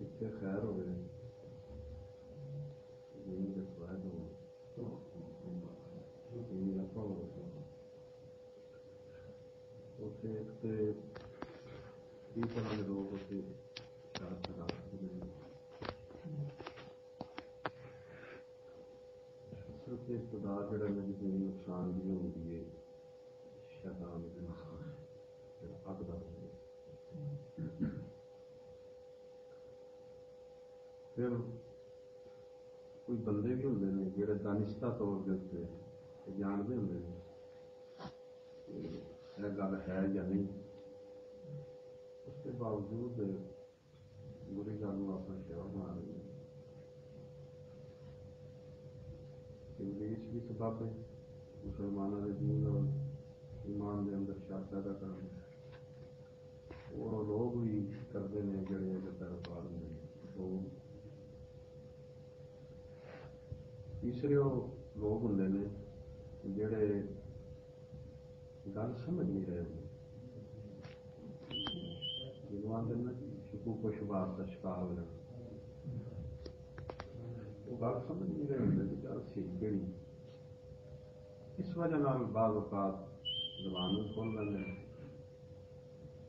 اتنے خیر ہو دین نفع ایک تو طرح کے لوگ صرف جڑا میری نقصان بھی ہوتی ہے شیطان کے نقصان جڑا اگ دا ہوتا ہے پھر کوئی بندے بھی ہوں نے جڑے دانشتہ طور کے اتنے جانتے ہوں یہ گل ہے یا نہیں، اس کے باوجود بری گل اپنا شیوا بنا رہی ہے انگلش بھی سبب ہے مسلمانوں کے دین اور ایمان کے اندر شر پیدا کرنا اور لوگ بھی کرتے ہیں جڑے پیروکار ہوں تو تیسرے وہ لوگ ہوں نے جڑے گل سمجھ نہیں رہے ہوں جنوب آتے نا شکو کو شباب کا شکار ہو جانا وہ گل سمجھ نہیں رہے ہوں گل سی کہڑی اس وجہ نال بعض اوقات زبان بھی کھول لیں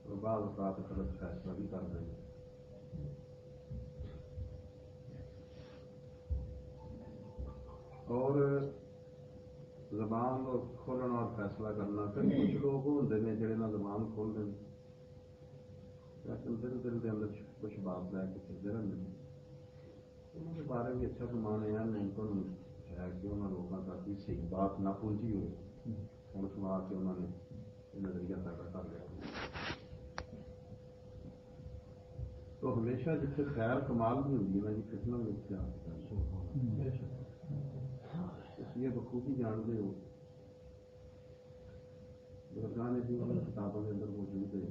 اور بعض اوقات غلط فیصلہ بھی کر دیں اور زبان کھولنا اور فیصلہ کرنا پھر کچھ لوگ ہوتے ہیں جہے نہ زبان کھول دیں لیکن دل دل کے اندر کچھ بات لے کے چلتے رہتے ہیں انہوں کے بارے بھی اچھا گمان ہے لنکن ہے کہ انہوں لوگوں تک بھی صحیح بات نہ پہنچی ہوئی ہوں۔ سنا کے انہوں نے یہ نظریہ پیدا کر لیا۔ تو ہمیشہ جتنے خیر کمال بھی ہوتی ہے نا جی کتنا بھی اتنے لیے بخوبی جانتے ہو بزرگان جی ان کتابوں کے اندر موجود ہے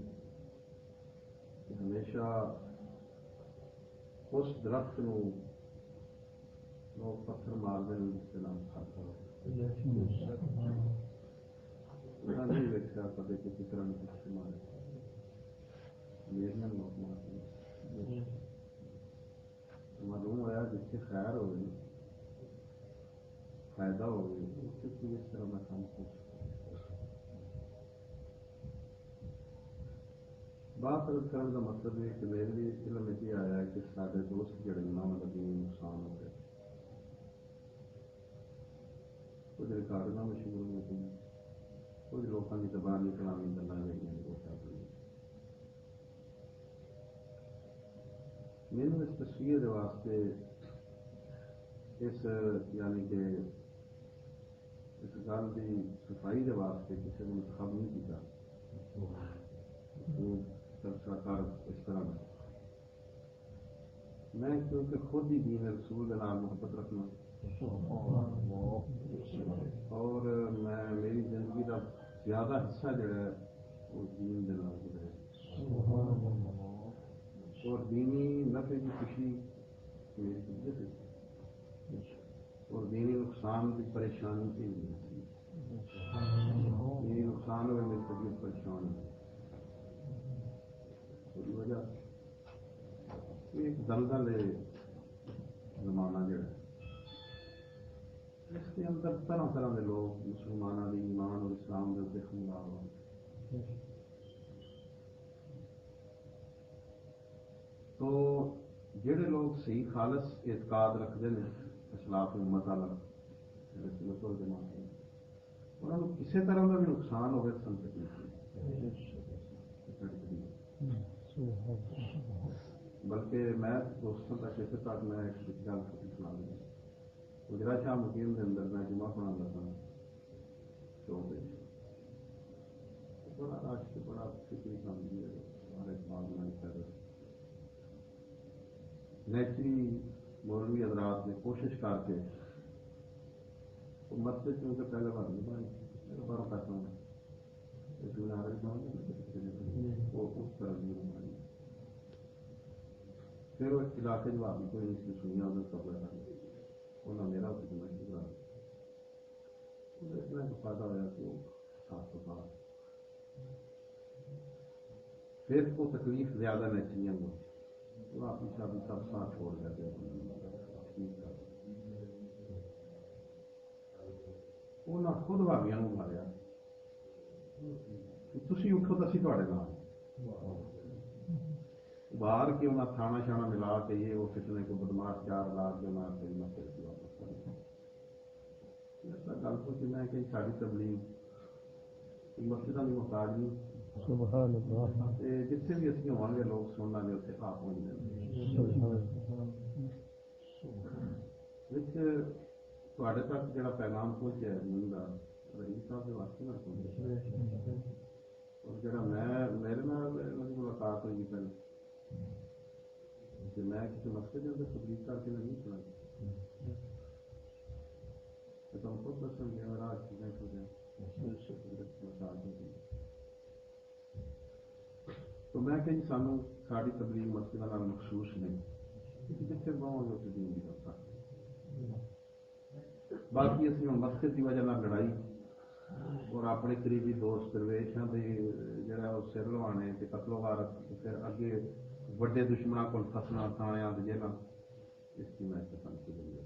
کہ ہمیشہ اس درخت نو لوگ پتھر مار دیں جس کے نام کھاتا ہو نہیں دیکھا کبھی کسی طرح میں پتھر مارے۔ میرے لوگ مارتے معلوم ہوا جس سے خیر ہوئی فائدہ ہو گئی اس سے اس طرح میں کام کر بات کرنے کا مطلب ہے کہ میرے لیے علم یہ آیا ہے کہ سارے دوست جڑے انہوں نے نقصان ہو گئے۔ کچھ ریکارڈ مشہور ہو گئی کچھ لوگوں کی زبان کلامی گلا نہیں وہ کیا کری میرے اس تصویر واسطے اس یعنی کہ اس کی صفائی کے واسطے کسی نے انتخاب نہیں کیا۔ چرچا اس طرح میں میں کیونکہ خود ہی دین رسول کے نام محبت رکھنا۔ اور میں میری زندگی کا زیادہ حصہ جڑا ہے وہ دین کے نام گزرے اور دینی نفع کی خوشی میری طبیعت ہے اور دینی نقصان کی پریشانی کی دینی نقصان ہوئے میری طبیعت پریشان ہے۔ وجہ ایک دلدل ہے۔ زمانہ جڑا اس کے اندر طرح طرح کے لوگ مسلمانوں کی ایمان اور اسلام کے اتنے خملہ تو جڑے لوگ صحیح خالص اعتقاد رکھتے ہیں اسلاف امت والا انہوں کسی طرح کا بھی نقصان ہوگا سنت بلکہ میں دوستوں تک اتنے تک میں ایک گل سنا دوں گجرا شاہ مقیم کے اندر میں جمعہ پڑھا لگا چوک بڑا رش بڑا فکری کام ہے۔ ہر ایک میں نیچری مولوی حضرات نے کوشش کر کے مسجد کیونکہ پہلے بار نہیں بنائی بارہ پیسہ اس میں وہ اس طرح کی بنائی پھر وہ علاقے جو آدمی کوئی اس کی سنیا ادھر قبل کر انہیں میرا، اس میں کرا اتنا فائدہ ہوا کہ وہ سات سو پھر وہ تکلیف زیادہ نیچری وہ سب ساتھ چھوڑ خود ماریا تھی اٹھو تو نام باہر کے انہیں تھانا شانا ملا کے یہ وہ کتنے کو بدماش چار لا کے میں پھر سے واپس کر گل پوچھنا ہے کہ ساری تبلیغ مسجد کی محتاج نہیں۔ سبحان اللہ۔ جتنے بھی ہوں گے لوگ سننا آپ تھوڑے تک جڑا پیغام پہنچا ہے رحیم صاحب کے واسطے اور جڑا میں میرے نال ملاقات ہوئی پہلے کہ میں کسی کے اندر تبلیغ کر کے نہیں سنا۔ تم خود چیزیں تو میں کہیں سانوں ساری تبلیغ مسجد والا مخصوص نہیں۔ کیونکہ جتنے گاؤں ہے اتنے دن بھی کرتا۔ باقی اسی میں مسجد کی وجہ نہ لڑائی۔ اور اپنے قریبی دوست درویشوں کے جڑا وہ سر لوانے تے قتل و غارت پھر اگے بڑے دشمنوں کو فسنا تھانے دے نا اس کی میں پسند کی گئی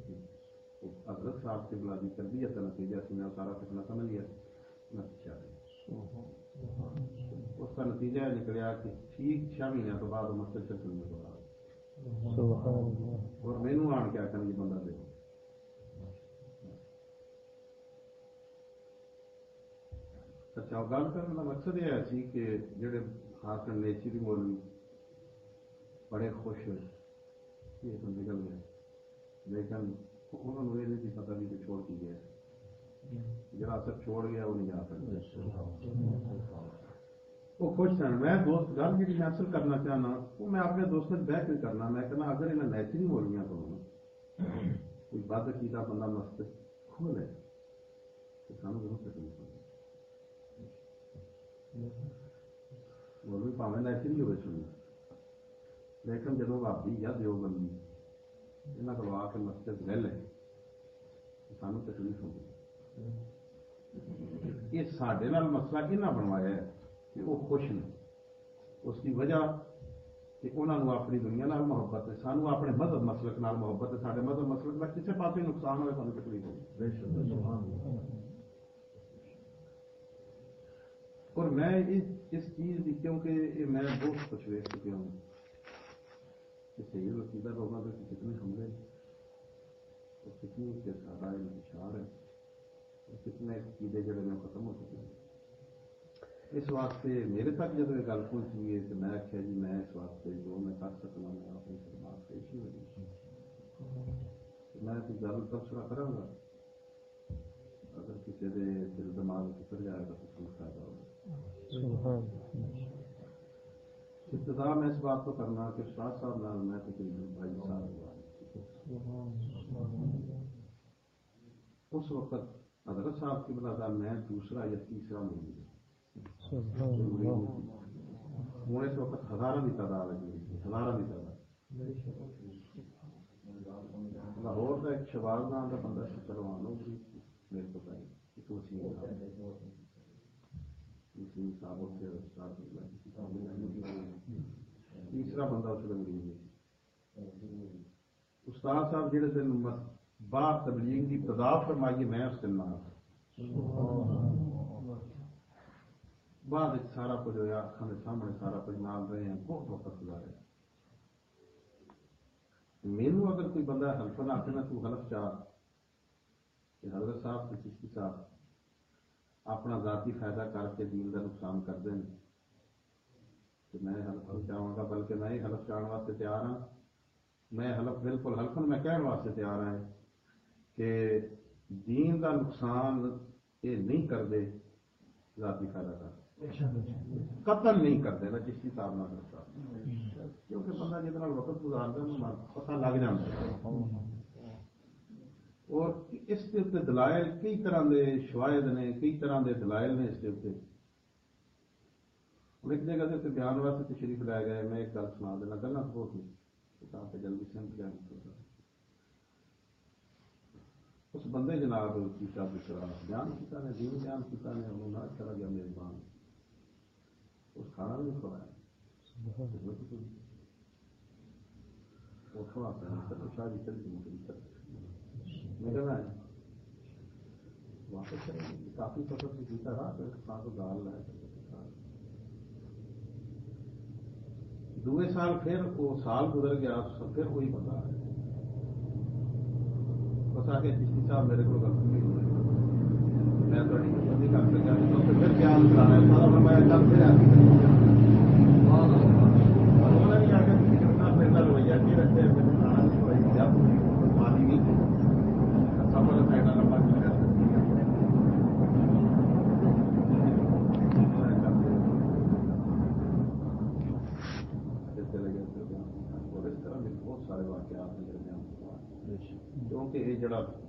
حضرت صاحب سے بلادی کر دی اتنا تیجا سی، میں سارا فتنا سمجھ لیا۔ میں پچھا رہا ہوں Thank you. اس کا نتیجہ نکلیا کہ ٹھیک چھ مہینے تو بعد وہ مسجد سے چلنے کو بعد۔ اور مینو آن کے آخر یہ بندہ دے اچھا گل کرنے کا مقصد یہ ہے سی کہ جڑے حاصل نیچری مولوی بڑے خوش یہ تو نکل گئے۔ لیکن انہوں نے یہ نہیں پتا بھی کہ چھوڑ کی گیا۔ جڑا اثر چھوڑ گیا وہ نہیں جا سکتا۔ وہ خوش سن میں دوست گل جی میں اصل کرنا چاہنا وہ میں اپنے دوست بہ کے کرنا میں کہنا اگر انہیں نیچری بولیاں کروں کوئی بد کیتا بندہ مست کھولے تو سانو ضرور تکلیف ہوگی مولوی پاوے نیچری ہوئے سنی لیکن جدو بھابی یا دیو بندی یہاں کو آ کے مسجد لے لے تو سانو تکلیف ہوگی یہ سڈے مسئلہ کہنا بنوایا ہے کہ وہ خوش نے اس کی وجہ کہ انہوں اپنی دنیا نال محبت ہے سانو اپنے مذہب مسلک نال محبت ہے سارے مذہب مسلک کا کسی پاس نقصان ہوئے سانو تکلیف ہوگی اور میں اس اس چیز کی کیونکہ یہ میں بہت کچھ ویک چکا ہوں کہ صحیح وسیلہ لوگوں کے کتنے حملے اور کتنی کے سارا اشار ہے اور کتنے عقیدے جڑے میں ختم ہو چکے ہیں۔ اس واسطے میرے تک جب یہ گل پہنچی ہے تو میں آخیا جی میں اس واسطے جو میں کر سکنا میں اپنی خدمات پیش ہی میں کوئی گل تبصرہ کروں گا؟ اگر کسی دے دل دماغ اتر جائے گا تو میں فائدہ ہوگا۔ ابتدا میں اس بات کو کرنا کہ استاد صاحب نال میں تقریباً بھائی صاحب اس وقت حضرت صاحب کی بلا میں دوسرا یا تیسرا الله ہوں اس وقت ہزاروں کی تعداد ہے ہزاروں کی تعداد لاہور کا ایک شباب نام کا بندہ سی چلوان ہو گئی میرے کو پہلے ایک وسیم صاحب تیسرا بندہ اس کا استاد صاحب جہے دن مس- باہر تبلیغ کی ابتدا فرمائی میں اس دن نال بعد سارا کچھ ہویا اکھاں دے سامنے سارا کچھ نال رہے ہیں، بہت وقت گزارے مینو اگر کوئی بندہ حلفن آتے نا تو حلف چاہ کہ حضرت صاحب تے چشتی صاحب اپنا ذاتی فائدہ کر کے دین کا نقصان کر دیں تو میں حلف چاہوں گا، بلکہ میں ہی حلف چاہنے واسطے تیار ہاں۔ میں حلف بالکل حلفن میں کہنے واسطے تیار ہاں کہ دین کا نقصان یہ نہیں کر دے، ذاتی فائدہ کر۔ قتل نہیں کرتے نا جس حساب نہ کرتا۔ کیونکہ بندہ جتنا وقت گزارتا ہے پتہ لگ جاتا ہے۔ اور اس کے اتنے دلائل کئی طرح کے شواہد نے، کئی طرح کے دلائل نے اس کے اتنے ہوں ایک جگہ سے بیان واسطے تشریف لائے گئے۔ میں ایک گل سنا دینا گلا بہت نہیں کتاب پہ جلدی سمجھ جائیں اس بندے جناب کیتا دوسرا بیان کیتا نے دین بیان کیتا نے انہوں نے چلا گیا میزبان وصار اس دوے سال پھر وہ سال گزر گیا پھر کوئی بتا ہے۔ بتا کہ پچھلی سال میرے کو غلطی ہوئی۔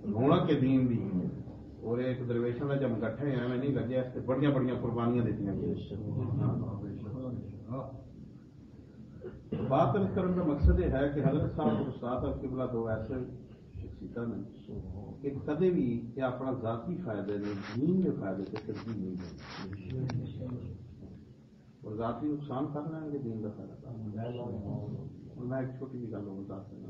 رونق دین بھی اور ایک درویشوں نے جب کٹھے ہیں میں نہیں لگے اس بڑی بڑی قربانیاں دیتی ہیں بات عرض کرنے کا مقصد یہ ہے کہ حضرت صاحب اور استاد اور قبلہ دو ایسے شخصیت نے کہ کدے بھی یہ اپنا ذاتی فائدے نے دین کے فائدے سے ترجیح نہیں دیں اور ذاتی نقصان کرنا ہے کہ دین کا فائدہ کرنا میں ایک چھوٹی سی گل اور بتا دینا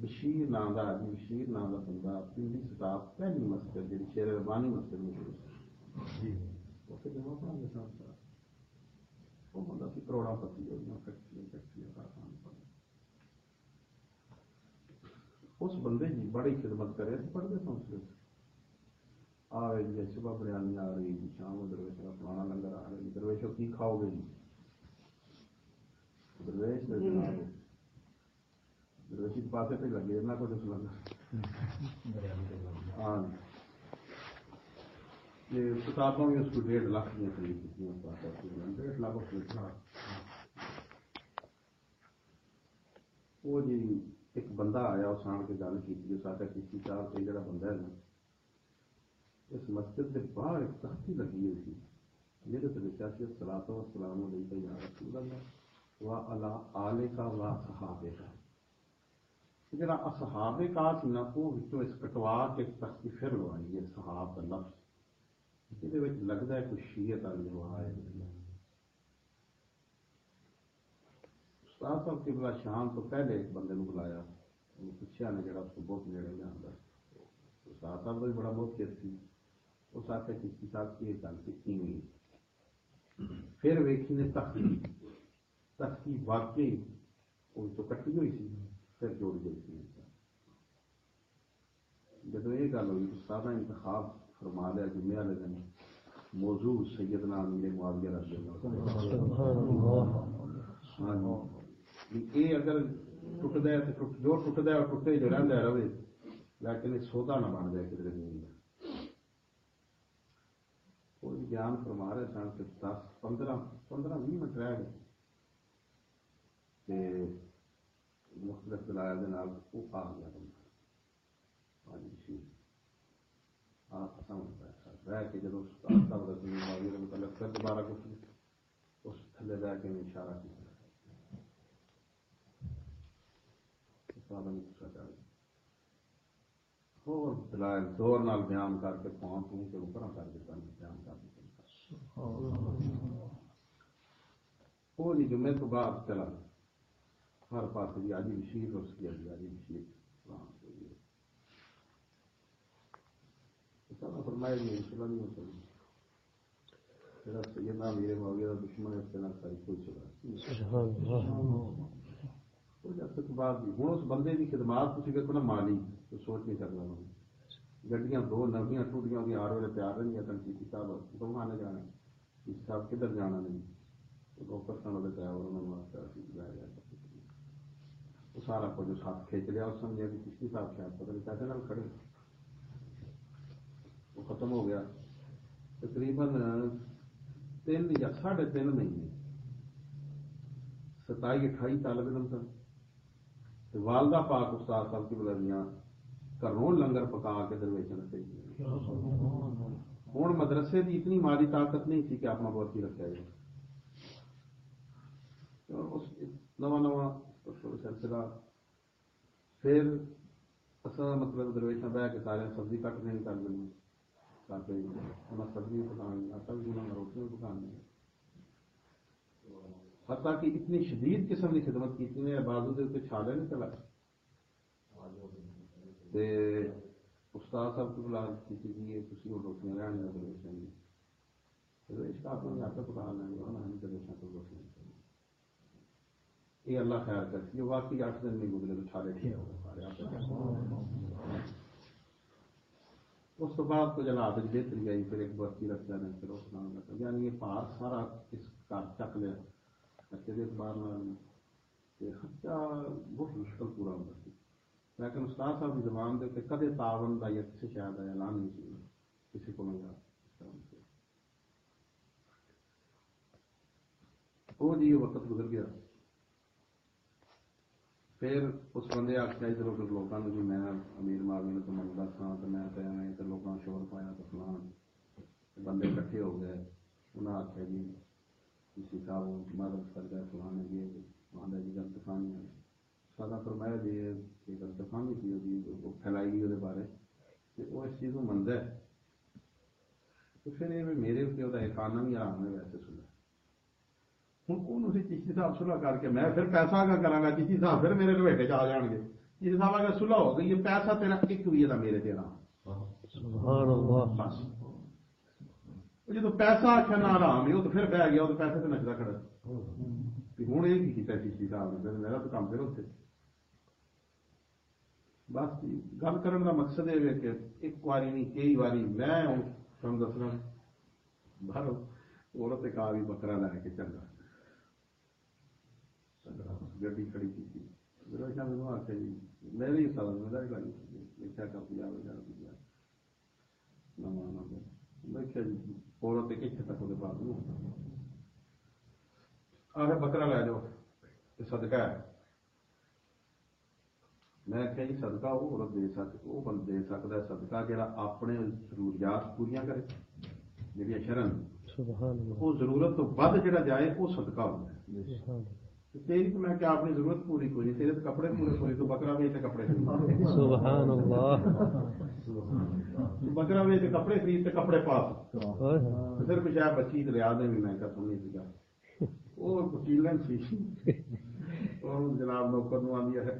بشیر نام کا آدمی بشیر نام کا بندہ پنڈی سٹاف پہلی مسجد جی شیر ربانی مسجد میں شروع اتنے جمع پڑھا گیا تھا وہ بندہ سی کروڑا پتی ہو گیا فیکٹری فیکٹری کارخانے اس بندے جی بڑی خدمت کرے تو پڑھتے تھے اس وقت آ رہے جی صبح بریانی آ رہی جی شام کو درویش کا پرانا لنگر آ رہا جی درویشوں کی کھاؤ گے جی درویش نے اس لگا ہاں یہ کتابوں میں اس کو ڈیڑھ لاکھ کی خرید کی ڈیڑھ لاکھ میں وہ جی ایک بندہ آیا اس آن کے گل کی آتا کسی چار سے جڑا بندہ ہے نا اس مسجد کے باہر ایک تختی لگی ہوئی تھی میرے لکھا و سلام علیکم یا رسول اللہ و علی آلے کا و کا جڑا اصحاب کا سی نا وہ وچوں اس کٹوا کے ایک تختی پھر لوائی ہے، صحاب کا لفظ یہ لگتا ہے کوئی شیعت والی ہوا ہے۔ استاد صاحب کی بلا شام تو پہلے ایک بندے نے بلایا وہ پوچھا نے جڑا اس کو بہت نیڑے جانا استاد صاحب بھی بڑا بہت چیت سی اس آخر کسی صاحب کی گل کی ہوئی پھر ویکھی نے تختی تختی واقعی، وہ تو کٹی ہوئی سی پھر جوڑ گئی تھی جب یہ گل ہوئی استاد نے انتخاب فرما لیا جمعے والے دن موضوع سیدنا امیر معاویہ رضی اللہ ہاں یہ اگر ٹوٹتا ہے تو جو ٹوٹتا ہے وہ ٹوٹے جو رہتا رہے۔ لیکن یہ سودا نہ بن جائے کسی زمین کا کوئی بیان فرما رہے سن کہ دس، پندرہ پندرہ بھی منٹ رہ گئے۔ مختلف دلائل وہ آ گیا بندہ آج شیر آپ سمجھ رہ کے جب استاد صاحب رسول اللہ علیہ متعلق پھر دوبارہ کچھ اس تھلے رہ کے میں اشارہ کیا اور دلائل دور نال بیان کر کے پاؤں پوں کے اوپر کر دیتا بیان کر دیتا وہ جی جمعے تو بعد چلا۔ ہر پاس جی آجی بشیر اس کی نہیں ہو سکتی میرا سیدنا میرے معاویہ کا دشمن ہے ساری کوئی چلا جب تک ہوں اس بندے کی خدمات تھی نا مالی تو سوچ نہیں سکتا۔ میں گڈیاں دو نویاں ٹوٹیاں ہوئی ہر ویلے تیار رہی تنقیدی صاحب دونوں نے جانا صاحب کدھر جانا نہیں؟ روپر سن وہ ڈرائیور انہوں نے لے گیا وہ سارا کچھ اس ہاتھ کھینچ لیا، اس سمجھا کہ کسی صاحب شاید پتہ نہیں پیسے نال کھڑے۔ وہ ختم ہو گیا۔ تقریباً تین یا ساڑھے تین مہینے۔ ستائی، اٹھائی طالب علم سن والدہ پاک استاد صاحب کی بلندیاں گھروں لنگر پکا کے درویشن سے۔ ہوں مدرسے کی اتنی مالی طاقت نہیں تھی کہ اپنا بہت ہی رکھا جائے۔ نواں نواں سلسلہ پھر اصل مطلب درویشن بہ کے سارے سبزی کٹنے نہیں کر دیں انہیں سبزی پکانی آٹا بھی گنا روٹیاں پکانی حتیٰ کہ اتنی شدید قسم کی خدمت کی نے بازو کے اتنے چھالے نہیں چلا۔ تے استاد صاحب کو بلا کی جی تھی وہ روٹیاں رہن لگ رہے سن اس کا اپنے آپ پکا لیں گے، ہم درویشوں کو روٹیاں۔ یہ اللہ خیال کرتی ہے واقعی اٹھ دن نہیں گزرے تو چھالے ٹھیک ہو گئے سارے آپ اس تو بعد کچھ حالات بہتری آئی، پھر ایک برتی رکھ جانے پھر اس نام لگا یعنی یہ پار سارا اس کا چک لیا۔ بچے کے اعتبار خرچہ بہت مشکل پورا ہوتا سی لیکن استاد صاحب کی زبان دے کہ کدے تعاون کا یا کسی شاید کا اعلان نہیں کیا۔ کسی کو نہیں وہ جی یہ وقت گزر گیا۔ پھر اس بندے آخیا، ادھر ادھر لوگوں نے جی میں امیر ماوی نے تو من دسا تو میں تو ایویں لوگوں نے شور پایا تو فلان بندے کٹھے ہو گئے انہیں آخیا جی کسی صاحب مدد کر گئے فلان یہ مانا جی غلط فہمی ہے سادہ فرمایا جی یہ غلط فہمی تھی وہ پھیلائی گئی وہ بارے وہ اس چیز کو منتا ہے. تو پھر یہ میرے اتنے وہ احسانہ بھی آرام ہے ویسے سنا ہوں اسی چیشتی صاحب سلاح کر کے میں پھر پیسہ کا کرا گا چیشتی صاحب پھر میرے لوہے چ آ جان گے چیشتی صاحب اگر سلاح ہو گئی یہ پیسہ تیرا ایک ہوئی ہے میرے تیرا سبحان اللہ بس جب پیسہ آخیا نہ آرام ہے وہ تو پھر بہ گیا وہ پیسے سے نچتا کھڑا ہوں یہ کی کیا چیشتی صاحب نے پھر میرا تو کام پھر اتنے بس گل کرنے کا مقصد یہ ہے کہ ایک باری نہیں کئی باری میں تم دسنا باہر عورت ایک آ بھی بکرا لے کے چل رہا گڈی کھڑی کی تھی میرا خیال میں آخیا جی میرے ہی سال میرا ہی لائی دیکھا کر پیا وغیرہ پیا نواں دیکھا جی عورت کتنے تک وہ بعد آخر بکرا لے جاؤ یہ صدقہ ہے میں آخیا جی صدقہ وہ عورت دے سک وہ بند دے سکتا ہے صدقہ جہاں اپنے ضروریات پوریا کرے جہاں شرن سبحان اللہ وہ ضرورت تو ود جڑا جائے تو میں ضرورت پوری تیرے تو کپڑے پورے تو بکرا کپڑے سبحان اللہ تو بکرا کپڑے خرید کپڑے پاس پھر ہے بچی میں سی وہ وکیلن سی۔ اور جناب نوکر نو آدھی ہے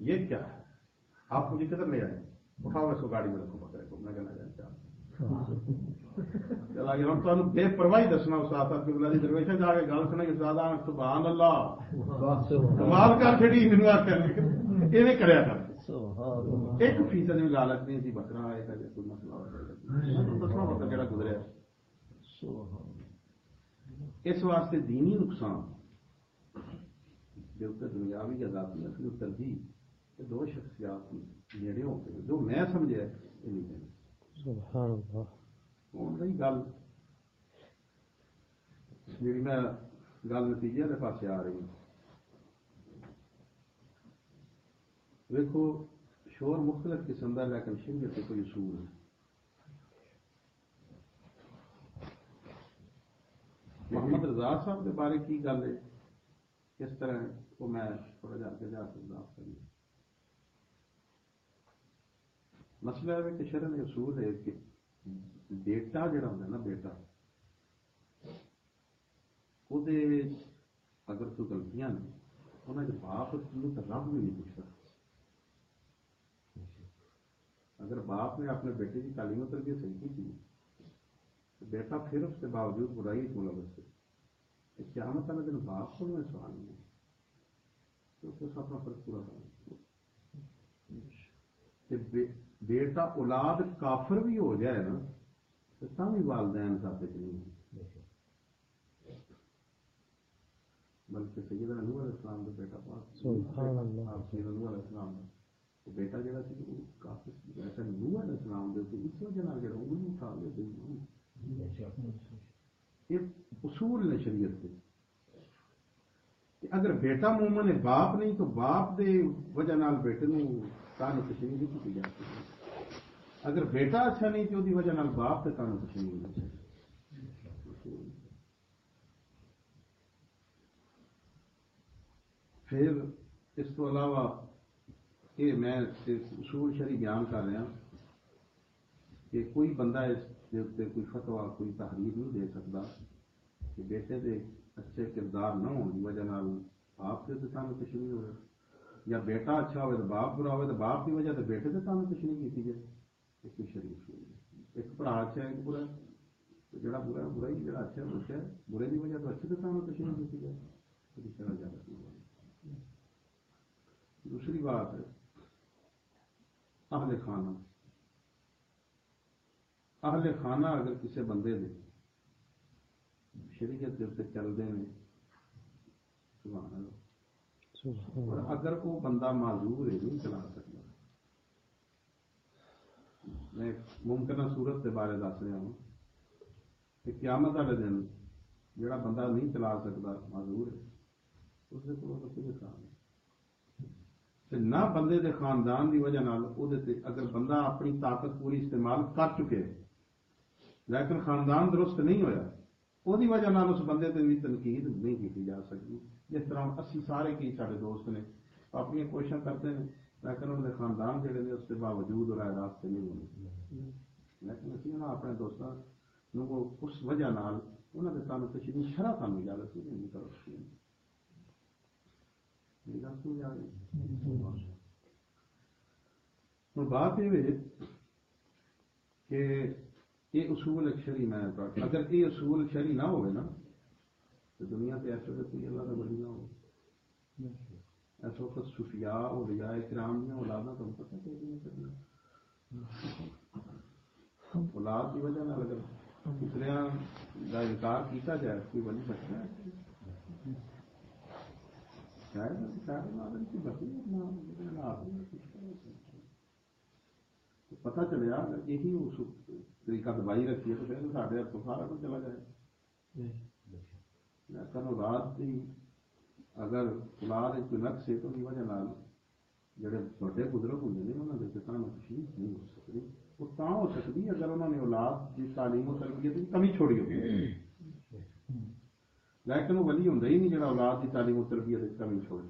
یہ کیا ہے؟ آپ مجھے کدھر لے آئے؟ اٹھاؤ اس کو گاڑی میں رکھو بکرے کو۔ میں کہنا چاہتا چلا گیا۔ ہوں تمہیں بے پرواہی دسنا استاد صاحب کی بلا درویشن جا کے گل سنے استاد آ سبحان اللہ۔ کمال کر چڑی مینو آ یہ کریا کر ایک فیصد بھی لالچ نہیں سی بکرا آئے کوئی مسئلہ دسنا وقت کہڑا گزریا۔ اس واسطے دینی نقصان جو دنیاوی آزادی اصل ترجیح یہ دو شخصیات نیڑے ہو کے جو میں سمجھا یہ نہیں دینا سبحان اللہ۔ ہوں رہی گل جی میں گل نتیجے کے پاس آ رہی دیکھو شور مختلف قسم کا لیکن شریعت کے کوئی اصول ہے محمد رضا صاحب کے بارے کی گل ہے کس طرح وہ میں تھوڑا جا کے جا کے بات کری مسئلہ ہے کہ شرن اصول ہے کہ بیٹا جڑا ہوتا ہے نا بیٹا وہ اگر کوئی غلطیاں نے انہیں جو باپ تو رب بھی نہیں پوچھتا اگر باپ نے اپنے بیٹے کی تعلیم و تربیت صحیح کی تھی تو بیٹا پھر اس کے باوجود برائی ملوث سے کیا مطلب ہے باپ کو میں سوال نہیں تو اس اپنا فرض پورا کرنا بیٹا اولاد کافر بھی ہو جائے نا تو بھی والدین ثابت نہیں بلکہ سیدنا نوح علیہ السلام کا بیٹا پاک سبحان اللہ آپ سیدنا نوح علیہ السلام کا بیٹا جڑا سی وہ کافی ایسا نوح علیہ السلام دے تو اس وجہ نال جڑا انگلی اٹھا لے دے یہ اصول نے شریعت کے کہ اگر بیٹا مومن ہے باپ نہیں تو باپ دے وجہ نال بیٹے نو کان تشریح نہیں کی جا سکتی اگر بیٹا اچھا نہیں تو دی وجہ نال باپ تے کان تشریح نہیں پھر اس تو علاوہ یہ میں اصول شری بیان کر رہا کہ کوئی بندہ اس کے اتنے کوئی فتوا کوئی تحریر نہیں دے سکتا کہ بیٹے دے اچھے کردار نہ ہونے کی وجہ نال باپ سے سانو تشریح ہوئے۔ یا بیٹا اچھا ہوئے تو باپ برا ہوئے تو باپ کی وجہ سے بیٹے سے سانو تشریح کی جائے ایک شریف ایک بڑا اچھا ہے ایک برا ہے تو جڑا برا برا ہی جڑا اچھا ہے اچھا ہے برے کی وجہ تو سے تشریح کی جائے زیادہ دوسری بات اہل خانہ۔ اہل خانہ اگر کسی بندے دے شریعت کے اتنے چلتے ہیں سبحان اللہ۔ اور اگر وہ بندہ معذور ہے نہیں چلا سکتا۔ میں ایک ممکنہ صورت کے بارے دس رہا ہوں کہ قیامت والے دن جڑا بندہ نہیں چلا سکتا معذور ہے اس کے کول کوئی حساب نہیں تے نہ بندے دے خاندان دی وجہ نال او دے تے اگر بندہ اپنی طاقت پوری استعمال کر چکے لیکن خاندان درست نہیں ہویا وہ وجہ نال اس بندے تے بھی تنقید نہیں کی جا سکتی جس طرح اسی سارے کی سارے دوست نے اپنی کوششاں کرتے ہیں لیکن انہوں نے خاندان جڑے نے اس کے باوجود رائے راستے نہیں ہونے لیکن اسی انہاں اپنے دوستاں نوں کو اس وجہ نال انہوں نے سانو تشریح شرح سانو اجازت نہیں کرو میری گل سمجھ آ رہی ہوں، بات یہ کہ یہ اصول شری میں اگر یہ اصول شری نہ ہوئے نا، تو دنیا سے ایسے کوئی اللہ کا بڑی نہ ہو ایس وقت صفیاء اور رجائے کرام دیا اولادا تم پتہ کہ نہیں کرنا اولاد کی وجہ نہ اگر پتریاں کا انکار کیتا جائے کوئی بنی سکتا ہے؟ شاید شاید نہ کی بچی نہ پتہ چلیا اگر یہی اس طریقہ دبائی رکھی ہے تو پھر سارے ہاتھوں سارا کچھ چلا جائے۔ لیکن اولاد کی اگر اولاد کوئی نقص ہے تو ان وجہ نال جڑے بڑے بزرگ ہوتے ہیں انہوں نے سانو تشریف نہیں ہو سکتی وہ تا ہو سکتی اگر انہوں نے اولاد کی تعلیم و تربیت کی کمی چھوڑی ہوگی لیکن وہ ولی ہوں ہی نہیں جڑا اولاد کی تعلیم و تربیت کی کمی چھوڑے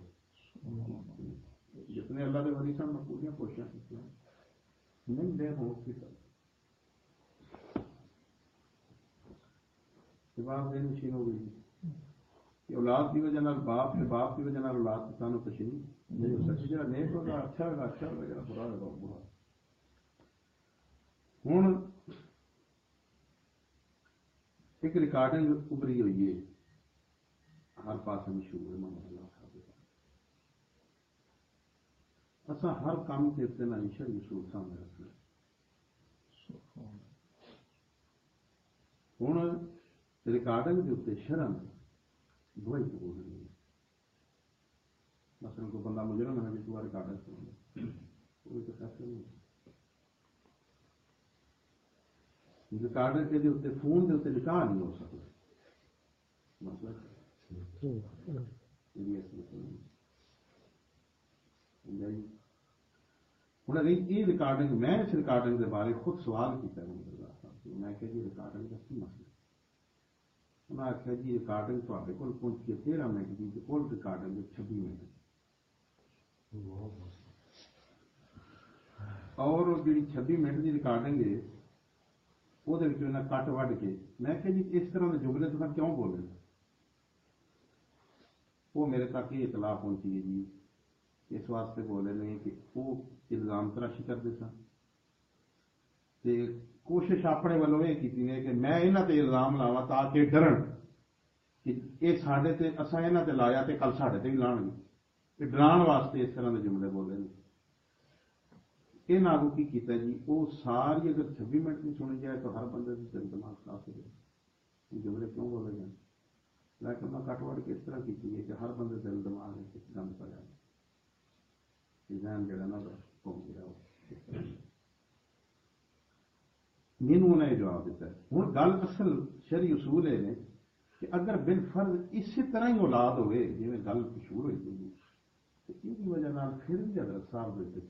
جتنے اللہ کے ولی سن میں پوریاں کوششیں کی نہیں دے ہو کی جواب دے مشین ہو گئی کہ اولاد کی وجہ نال باپ سے باپ کی وجہ نال اولاد کی سانو تشریح نہیں۔ ہو سکتی جڑا نیک ہوگا اچھا ہوگا اچھا ہوگا جڑا برا ہوگا برا۔ ہوں ایک ریکارڈنگ ابری ہوئی ہے۔ ہر پاس مشہور ہے محمد اللہ صاحب اصا ہر کام کے اتنے نہ شری اصول سامنے رکھنا۔ ہوں ریکارڈنگ کے اتنے شرم۔ ہے مثلا کوئی بندہ مجرم ہے کہ تو ریکارڈنگ کرنا کوئی تو فیصلہ نہیں ریکارڈنگ کے اتنے فون کے اتنے نکاح نہیں ہو سکتا مسئلہ سبحان اللہ یہ اس مسئلہ نہیں سمجھائی ہوں اگر یہ ریکارڈنگ میں اس ریکارڈنگ کے بارے خود سوال کیا میں انہیں آخیا جی ریکارڈنگ تے کول پہنچی ہے، تیرہ منٹ کی کل ریکارڈنگ چھبی منٹ۔ اور جی چھبی منٹ کی ریکارڈنگ ہے وہ کٹ وڈ کے میں کہ جی اس طرح کے جملے تو کیوں بولے؟ وہ میرے تک یہ اطلاع پہنچی ہے جی اس واسطے بولے نہیں کہ وہ الزام تراشی کرتے سن تے کوشش اپنے والوں یہ کی نے کہ میں یہاں تے الزام لاوا تاکہ ڈرن کہ یہ سڈے تے اصا یہاں تے لایا تے کل سڈے تے بھی لان گے ڈران واسطے اس طرح کے جملے بولے نے یہ ناگو کی کیتا جی وہ ساری اگر چھبی منٹ کی سنی جائے تو ہر بندے سے دل دماغ خاص ہو جائے یہ جملے کیوں بولے جائیں لیکن میں کٹ وٹ کے اس طرح کی ہے کہ ہر بندے دل دماغ ہے گند پہ جائے ذہن جڑا مینو نے جواب دیتا ہے۔ ہوں گل اصل شری اصول یہ جی، کہ اگر بل فرض اسی طرح ہی اولاد ہوئے جی گل مشہور ہوئی تھی تو یہ وجہ نال پھر بھی حضرت صاحب دے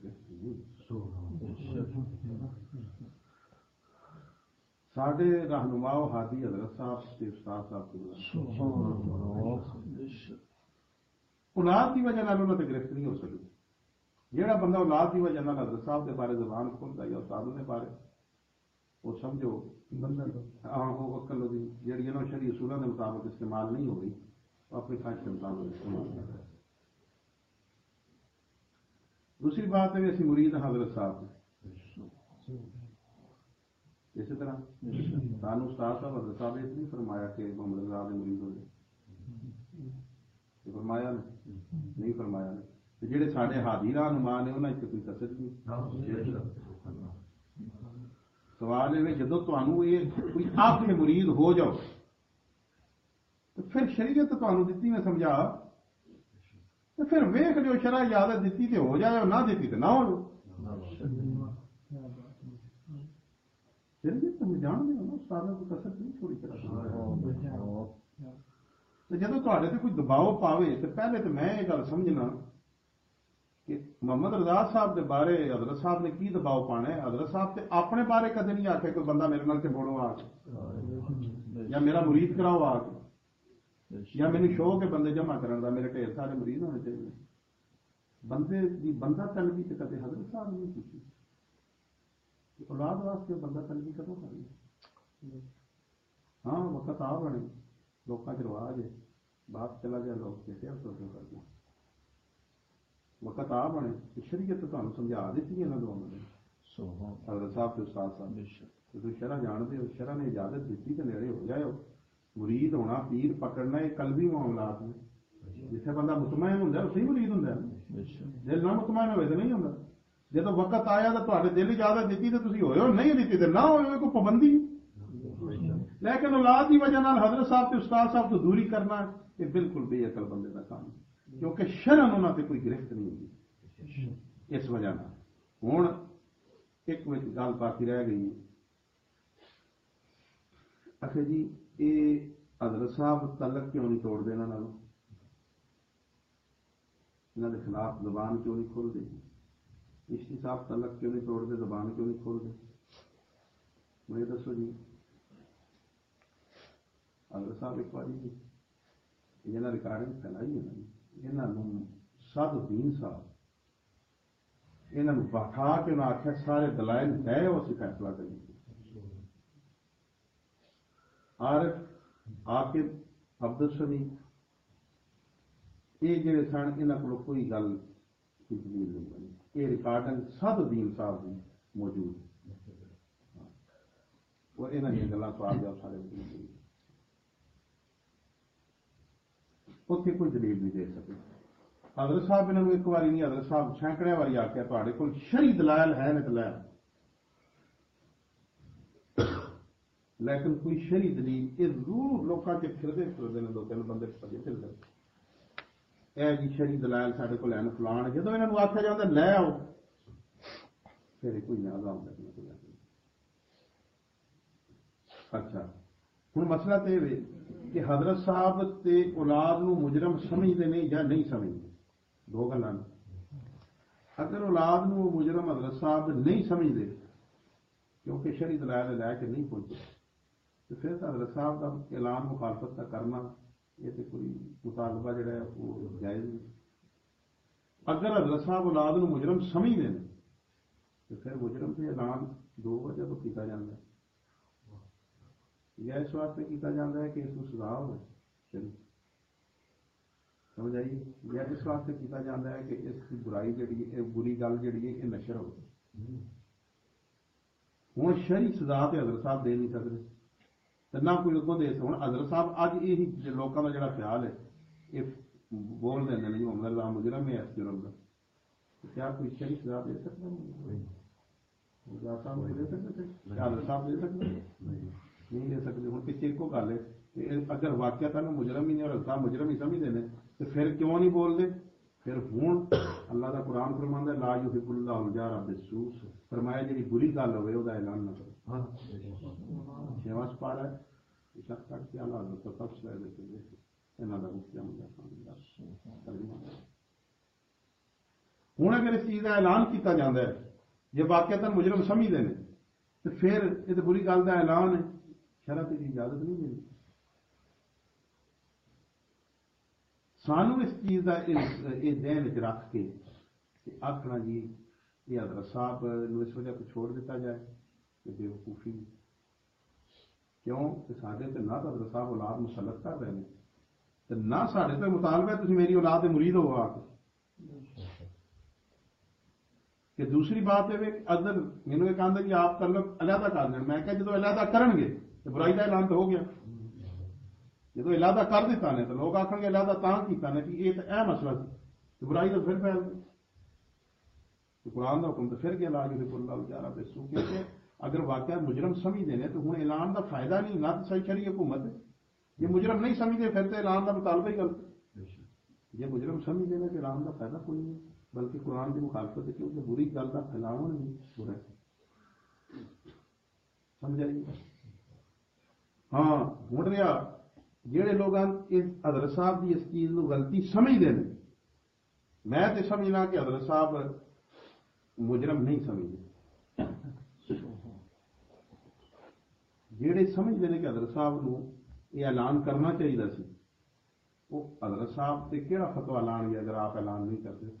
ساڈے رہنما ہادی حضرت صاحب کے استاد صاحب اولاد کی وجہ نال انہوں نے گرفت نہیں ہو سکتی جہاں بندہ اولاد کی وجہ نال حضرت صاحب کے بارے زبان کھولتا یا استاد نے بارے وہ سمجھو وکل یعنی نو شری اصولوں کے مطابق استعمال نہیں ہو رہی اپنی خواہش کے مطابق استعمال کر رہے دوسری بات ہے، ایسی مرید حضرت صاحب اسی طرح سانو استاد صاحب، حضرت صاحب نے فرمایا کہ محمد رضا کے مرید ہو جائے فرمایا نے نہیں فرمایا نے جہے سارے حاضران نما نے انہوں کوئی کسر نہیں ਸਵਾਲ ਇਹ ਵੀ, ਜਦੋਂ ਤੁਹਾਨੂੰ ਇਹ ਕੋਈ ਆਖੇ ਮੁਰੀਦ ਹੋ ਜਾਓ ਤੇ ਫਿਰ ਸ਼ਰੀਅਤ ਤੁਹਾਨੂੰ ਦਿੱਤੀ ਮੈਂ ਸਮਝਾ। ਤੇ ਫਿਰ ਵੇਖ ਲਿਓ, ਸ਼ਰਾ ਇਜਾਜ਼ਤ ਦਿੱਤੀ ਤੇ ਹੋ ਜਾਏ ਨਾ ਦਿੱਤੀ ਤੇ ਨਾ ਹੋ ਸ਼ਰੀਅਤ ਤੁਸੀਂ ਜਾਣਦੇ ਹੋ ਨਾ ਉਸਤਾਦਾਂ ਕੋਈ ਕਸਰ ਨਹੀਂ ਛੋੜੀ ਕਰਾ ਤੇ ਜਦੋਂ ਤੁਹਾਡੇ ਤੇ ਕੋਈ ਦਬਾਅ ਪਾਵੇ, ਤੇ ਪਹਿਲੇ ਤੇ ਮੈਂ ਇਹ ਗੱਲ ਸਮਝਣਾ ਕਿ ਮੁਹੰਮਦ ਰਜ਼ਾ ਸਾਹਿਬ ਦੇ ਬਾਰੇ ਹਜ਼ਰਤ ਸਾਹਿਬ ਨੇ ਕੀ ਦਬਾਅ ਪਾਣਾ ਹੈ? ਹਜ਼ਰਤ ਸਾਹਿਬ ਤੇ ਆਪਣੇ ਬਾਰੇ ਕਦੇ ਨਹੀਂ ਆਖਿਆ ਕੋਈ ਬੰਦਾ ਮੇਰੇ ਨਾਲ ਤੇ ਬੋਲੋ ਆ ਕੇ। ਜਾਂ ਮੇਰਾ ਮੁਰੀਦ ਕਰਾਓ ਆ ਕੇ। ਜਾਂ ਮੈਨੂੰ ਸ਼ੌਕ ਹੈ ਬੰਦੇ ਜਮਾ ਕਰਨ ਦਾ, ਮੇਰੇ ਢੇਰ ਸਾਰੇ ਮੁਰੀਦ ਹੋਣੇ ਚਾਹੀਦੇ ਬੰਦੇ ਦੀ ਬੰਦਾ ਤਲਬੀ ਤੇ ਕਦੇ ਹਜ਼ਰਤ ਸਾਹਿਬ ਨੇ ਕੀਤੀ। ਤੇ ਔਲਾਦ ਵਾਸਤੇ ਬੰਦਾ ਤਲਬੀ ਕਦੋਂ ਕਰੀ? ਹਾਂ, ਵਕਤ ਆ ਬਣੇ। ਲੋਕਾਂ 'ਚ ਰਵਾਜ਼ ਹੈ। ਬਾਪ ਚਲਾ ਗਿਆ ਲੋਕ ਕਿਤੇ ਅਫਸੋਸ ਕਰਦੇ ਵਕਤ ਆ ਬਣੇ ਸ਼ਰੀਅਤ ਤੁਹਾਨੂੰ ਸਮਝਾ ਦਿੱਤੀ ਇਹਨਾਂ ਦੋਵਾਂ ਨੇ। ਹਜ਼ਰਤ ਸਾਹਿਬ ਤੇ ਉਸਤਾਦ ਸਾਹਿਬ ਤੇ ਤੁਸੀਂ ਸ਼ਰ੍ਹਾ ਜਾਣਦੇ ਹੋ ਸ਼ਰ੍ਹਾ ਨੇ ਇਜਾਜ਼ਤ ਦਿੱਤੀ ਤੇ ਨੇੜੇ ਹੋ ਜਾਇਓ। ਮੁਰੀਦ ਹੋਣਾ ਪੀਰ ਪਕੜਨਾ ਇਹ ਕਲਬੀ ਮਾਮਲਾਤ ਨੇ। ਜਿੱਥੇ ਬੰਦਾ ਮੁਤਮੈਨ ਹੁੰਦਾ ਹੀ ਮੁਰੀਦ ਹੁੰਦਾ। ਹੈ। ਦਿਲ ਨਾ ਮੁਤਮੈਨ ਹੋਵੇ ਤਾਂ ਨਹੀਂ ਹੁੰਦਾ। ਜਦੋਂ ਵਕਤ ਆਇਆ ਤਾਂ ਤੁਹਾਡੇ ਦਿਲ ਇਜਾਜ਼ਤ ਦਿੱਤੀ ਤੇ ਤੁਸੀਂ ਹੋਇਓ ਨਹੀਂ ਦਿੱਤੀ ਤੇ ਨਾ ਹੋਇਓ ਕੋਈ ਪਾਬੰਦੀ ਲੇਕਿਨ ਔਲਾਦ ਦੀ ਵਜ੍ਹਾ ਨਾਲ ਹਜ਼ਰਤ ਸਾਹਿਬ ਤੇ ਉਸਤਾਦ ਸਾਹਿਬ ਤੋਂ ਦੂਰੀ ਕਰਨਾ ਇਹ ਬਿਲਕੁਲ ਬੇਅਕਲ ਬੰਦੇ ਦਾ ਕੰਮ ਹੈ। ਕਿਉਂਕਿ ਸ਼ਰਨ ਉਹਨਾਂ ਤੇ ਕੋਈ ਗ੍ਰਿਫਤ ਨਹੀਂ ਹੁੰਦੀ। ਇਸ ਵਜ੍ਹਾ ਨਾਲ। ਹੁਣ ਇੱਕ ਵਿੱਚ ਗੱਲ ਬਾਕੀ ਰਹਿ ਗਈ। ਅਖੇ ਜੀ, ਇਹ ਹਜ਼ਰਤ ਸਾਹਿਬ ਤਲਕ ਕਿਉਂ ਨਹੀਂ ਤੋੜਦੇ ਇਹਨਾਂ ਨਾਲ? ਇਹਨਾਂ ਦੇ ਖਿਲਾਫ ਜ਼ਬਾਨ ਕਿਉਂ ਨਹੀਂ ਖੋਲਦੇ ਇਸ਼ਤੀ ਸਾਹਿਬ ਤਲਕ ਕਿਉਂ ਨਹੀਂ ਤੋੜਦੇ, ਜ਼ਬਾਨ ਕਿਉਂ ਨਹੀਂ ਖੋਲਦੇ ਮੈਨੂੰ ਦੱਸੋ ਜੀ। ਹਜ਼ਰਤ ਸਾਹਿਬ ਇੱਕ ਵਾਰੀ ਜੀ, ਇਹਨਾਂ ਰਿਕਾਰਡਿੰਗ ਫੈਲਾਈ ਇਹਨਾਂ ਨੇ ਇਹਨਾਂ ਨੂੰ ਸਾਧ ਦੀਨ ਸਾਹਿਬ ਇਹਨਾਂ ਨੂੰ ਬਖਾ ਕੇ ਉਹਨਾਂ ਆਖਿਆ, ਸਾਰੇ ਦਲਾਇਲ ਹੈ ਉਹ ਅਸੀਂ ਫੈਸਲਾ ਕਰੀਏ ਆਰਿਫ ਆਕਿਬ ਅਬਦੁਲ ਸਮੀ, ਇਹ ਜਿਹੜੇ ਸਨ, ਇਹਨਾਂ ਕੋਲ ਕੋਈ ਗੱਲ ਕੋਈ ਨਹੀਂ ਬਣੀ। ਇਹ ਰਿਕਾਰਡਿੰਗ ਸਾਧ ਦੀਨ ਸਾਹਿਬ ਦੀ ਮੌਜੂਦ ਉਹ ਇਹਨਾਂ ਦੀਆਂ ਗੱਲਾਂ ਸਵਾਲ ਜਵਾਬ ਸਾਰੇ ਵਿੱਚ ਉੱਥੇ ਕੋਈ ਦਲੀਲ ਨਹੀਂ ਦੇ ਸਕੇ। ਹਜ਼ਰਤ ਸਾਹਿਬ ਇਹਨਾਂ ਨੂੰ ਇੱਕ ਵਾਰੀ ਨਹੀਂ, ਹਜ਼ਰਤ ਸਾਹਿਬ ਸੈਂਕੜਿਆਂ ਵਾਰੀ ਆਖਿਆ, ਤੁਹਾਡੇ ਕੋਲ ਸ਼ਰੀ ਦਲਾਲ ਹੈ ਨੇ ਦਲਾਲ ਲੇਕਿਨ ਕੋਈ ਸ਼ਰੀ ਦਲੀਲ ਇਹ ਜ਼ਰੂਰ ਲੋਕਾਂ ਚ ਫਿਰਦੇ ਫਿਰਦੇ ਨੇ, ਦੋ ਤਿੰਨ ਬੰਦੇ ਭੱਜੇ ਫਿਰਦੇ ਇਹ ਜੀ ਸ਼ਰੀ ਦਲਾਲ ਸਾਡੇ ਕੋਲ ਐਨ ਫਲਾਣ, ਜਦੋਂ ਇਹਨਾਂ ਨੂੰ ਆਖਿਆ ਜਾਂਦਾ, ਲੈ ਆਓ। ਫਿਰ ਕੋਈ ਨਾ ਆਉਂਦਾ ਕੋਈ ਅੱਛਾ, ਹੁਣ ਮਸਲਾ ਤੇ ਇਹ ਕਿ ਹਜ਼ਰਤ ਸਾਹਿਬ ਤੇ ਔਲਾਦ ਨੂੰ ਮੁਜਰਮ ਸਮਝਦੇ ਨੇ ਜਾਂ ਨਹੀਂ ਸਮਝਦੇ? ਦੋ ਗੱਲਾਂ ਨੇ। ਅਗਰ ਔਲਾਦ ਨੂੰ ਉਹ ਮੁਜਰਮ ਹਜ਼ਰਤ ਸਾਹਿਬ ਨਹੀਂ ਸਮਝਦੇ, ਕਿਉਂਕਿ ਸ਼ਰੀ ਦਲਾਲ ਲੈ ਕੇ ਨਹੀਂ ਪਹੁੰਚੇ, ਤੇ ਫਿਰ ਹਜ਼ਰਤ ਸਾਹਿਬ ਦਾ ਐਲਾਨ ਮੁਖਾਲਫਤ ਦਾ ਕਰਨਾ, ਇਹ ਤੇ ਕੋਈ ਮੁਤਾਲਬਾ ਜਿਹੜਾ ਉਹ ਜਾਇਜ਼ ਨਹੀਂ। ਅਗਰ ਹਜ਼ਰਤ ਸਾਹਿਬ ਔਲਾਦ ਨੂੰ ਮੁਜਰਮ ਸਮਝਦੇ ਨੇ, ਤੇ ਫਿਰ ਮੁਜਰਮ ਤੇ ਐਲਾਨ ਦੋ ਵਜ੍ਹਾ ਤੋਂ ਕੀਤਾ ਜਾਂਦਾ। ਹੈ ਜਾਂ ਇਸ ਵਾਸਤੇ ਕੀਤਾ ਜਾਂਦਾ ਹੈ ਕਿ ਇਸ ਨੂੰ ਸਜ਼ਾ ਹੋਵੇ। ਸਮਝ ਆਈ? ਜਾਂ ਇਸ ਵਾਸਤੇ ਕੀਤਾ ਜਾਂਦਾ ਹੈ ਕਿ ਇਸ ਦੀ ਬੁਰਾਈ ਜਿਹੜੀ ਹੈ, ਇਹ ਬੁਰੀ ਗੱਲ ਜਿਹੜੀ ਹੈ ਇਹ ਨਸ਼ਰ ਹੋਵੇ। ਹੁਣ ਸ਼ਰੀ ਸਜ਼ਾ ਤੇ ਹਜ਼ਰਤ ਸਾਹਿਬ ਦੇ ਨਹੀਂ ਸਕਦੇ। ਤੇ ਨਾ ਕੋਈ ਉਦੋਂ ਦੇ ਹੁਣ ਹਜ਼ਰਤ ਸਾਹਿਬ ਅੱਜ ਇਹ ਹੀ ਲੋਕਾਂ ਦਾ ਜਿਹੜਾ ਖਿਆਲ ਹੈ ਇਹ ਬੋਲ ਦਿੰਦੇ ਨੇ ਜੀ ਮੁਹੰਮਦ ਅੱਲਾਹ ਮੁਜਰਮ ਹੈ ਇਸ ਜੁਰਮ ਦਾ। ਕਿਆ ਕੋਈ ਸ਼ਰੀ ਸਜ਼ਾ ਦੇ ਸਕਦਾ? ਨਹੀਂ। ਹਜ਼ਰਤ ਸਾਹਿਬ ਦੇ ਸਕਦੇ? ਹਜ਼ਰਤ ਸਾਹਿਬ ਦੇ ਸਕਦੇ? ਨਹੀਂ। نہیں لے سکتے ہوں کسی کو کر لے۔ اگر واقعہ تھا مجرم ہی نہیں اور الزام مجرم ہی سمجھ دینے تو پھر کیوں نہیں بول پھر ہوں اللہ دا قرآن فرماندا ہے لا یحب اللہ الجار بالسوس۔ فرمایا جی, جی بری گل ہوئے او اعلان نہ کرو۔ ہاں شیواس ہے شک تک کیا لا تو سب سے پہلے سے انہاں دا مفتی ہم دا ہوں اگر اس چیز کا اعلان کیتا جاندا ہے جے واقعہ مجرم سمجھتے ہیں تو پھر یہ تو بری گل کا اعلان ہے۔ ਸ਼ਰਤ ਦੀ ਇਜਾਜ਼ਤ ਨਹੀਂ ਮਿਲਦੀ। ਸਾਨੂੰ ਇਸ ਚੀਜ਼ ਦਾ ਇਹ ਇਹ ਦੇਨ ਵਿੱਚ ਰੱਖ ਕੇ ਕਿ ਆਖਣਾ ਜੀ, ਇਹ ਹਜ਼ਰਤ ਸਾਹਿਬ ਨੂੰ ਇਸ ਵਜ੍ਹਾ ਤੋਂ ਛੋੜ ਦਿੱਤਾ ਜਾਏ ਕਿ ਬੇਵਕੂਫੀ ਕਿਉਂ? ਕਿ ਸਾਡੇ ਤੇ ਨਾ ਤਾਂ ਹਜ਼ਰਤ ਸਾਹਿਬ ਔਲਾਦ ਮੁਸਲਤ ਕਰ ਰਹੇ ਨੇ ਤੇ ਨਾ ਸਾਡੇ ਤੇ ਮੁਤਾਲਬਾ ਹੈ ਤੁਸੀਂ ਮੇਰੀ ਔਲਾਦ ਦੇ ਮੁਰੀਦ ਹੋ ਆ ਕੇ। ਕਿ ਦੂਸਰੀ ਬਾਤ ਇਹ ਵੀ ਕਿ ਅਦਰ ਮੈਨੂੰ ਇਹ ਕਹਿੰਦਾ ਕਿ ਆਪ ਤਲਬ ਅਲੱਗਾ ਕਰ ਦੇਣ। ਮੈਂ ਕਿਹਾ ਜਦੋਂ ਅਲੱਗਾ ਕਰਨਗੇ تو برائی کا اعلان تو ہو گیا۔ جب تو علادہ کر دیتا نے، تو لوگ آخر گے علادہ تاں کیتا نے، کہ یہ تو اہم مسئلہ سی۔ تو برائی تو پھر پھیل گئی۔ تو قرآن کا حکم تو پھر گیا، لا کے اللہ بچارا بے سو کے اگر واقعہ مجرم سمجھ دینے تو ہوں اعلان کا فائدہ نہیں، نہ تو صحیح شری حکومت ہے۔ یہ مجرم نہیں سمجھتے پھر تو اعلان کا مطالبہ ہی کرتے یہ مجرم سمجھ دینے تو اعلان کا فائدہ کوئی نہیں، بلکہ قرآن کی مخالفت ہے کیونکہ بری گل کا پھیلاؤ نہیں برا سمجھ آئیے جی؟ ਹਾਂ ਹੁਣ ਰਿਹਾ। ਜਿਹੜੇ ਲੋਕਾਂ ਇਸ ਹਜ਼ਰਤ ਸਾਹਿਬ ਦੀ ਇਸ ਚੀਜ਼ ਨੂੰ ਗਲਤੀ ਸਮਝਦੇ ਨੇ। ਮੈਂ ਤੇ ਸਮਝਣਾ ਕਿ ਹਜ਼ਰਤ ਸਾਹਿਬ ਮੁਜਰਮ ਨਹੀਂ ਸਮਝਦੇ। ਜਿਹੜੇ ਸਮਝਦੇ ਨੇ ਕਿ ਹਜ਼ਰਤ ਸਾਹਿਬ ਨੂੰ ਇਹ ਐਲਾਨ ਕਰਨਾ ਚਾਹੀਦਾ ਸੀ, ਉਹ ਹਜ਼ਰਤ ਸਾਹਿਬ ਤੇ ਕਿਹੜਾ ਫਤਵਾ ਲਾਣਗੇ ਅਗਰ ਆਪ ਐਲਾਨ ਨਹੀਂ ਕਰਦੇ?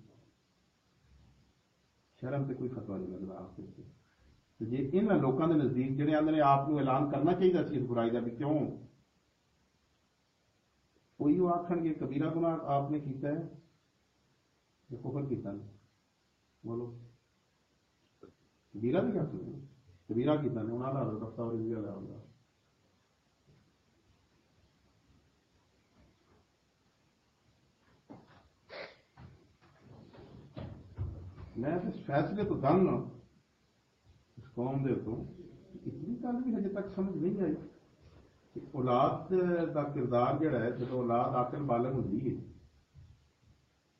ਸ਼ਰਮ ਤੇ ਕੋਈ ਫਤਵਾ ਨਹੀਂ ਲੱਗਦਾ ਆਪ ਦੇ ਉੱਤੇ। جی یہ لوگوں کے نزدیک جیڑے آدھے آپ کو ایلان کرنا چاہیے سیف برائی کا بھی کیوں؟ کوئی آخر کبھی تو آپ نے کیتا ہے؟ بیرا نہیں کربی کی دستاویز بھی میں فیصلے تو دن قوم ਦੇ ਉਤੋਂ ਇਤਨੀ ਗੱਲ ਵੀ ਹਜੇ ਤੱਕ ਸਮਝ ਨਹੀਂ ਆਈ ਕਿ اولاد دا کردار جڑا ہے جب اولاد ਆਕਲ ਬਾਲਗ ہوں ہے،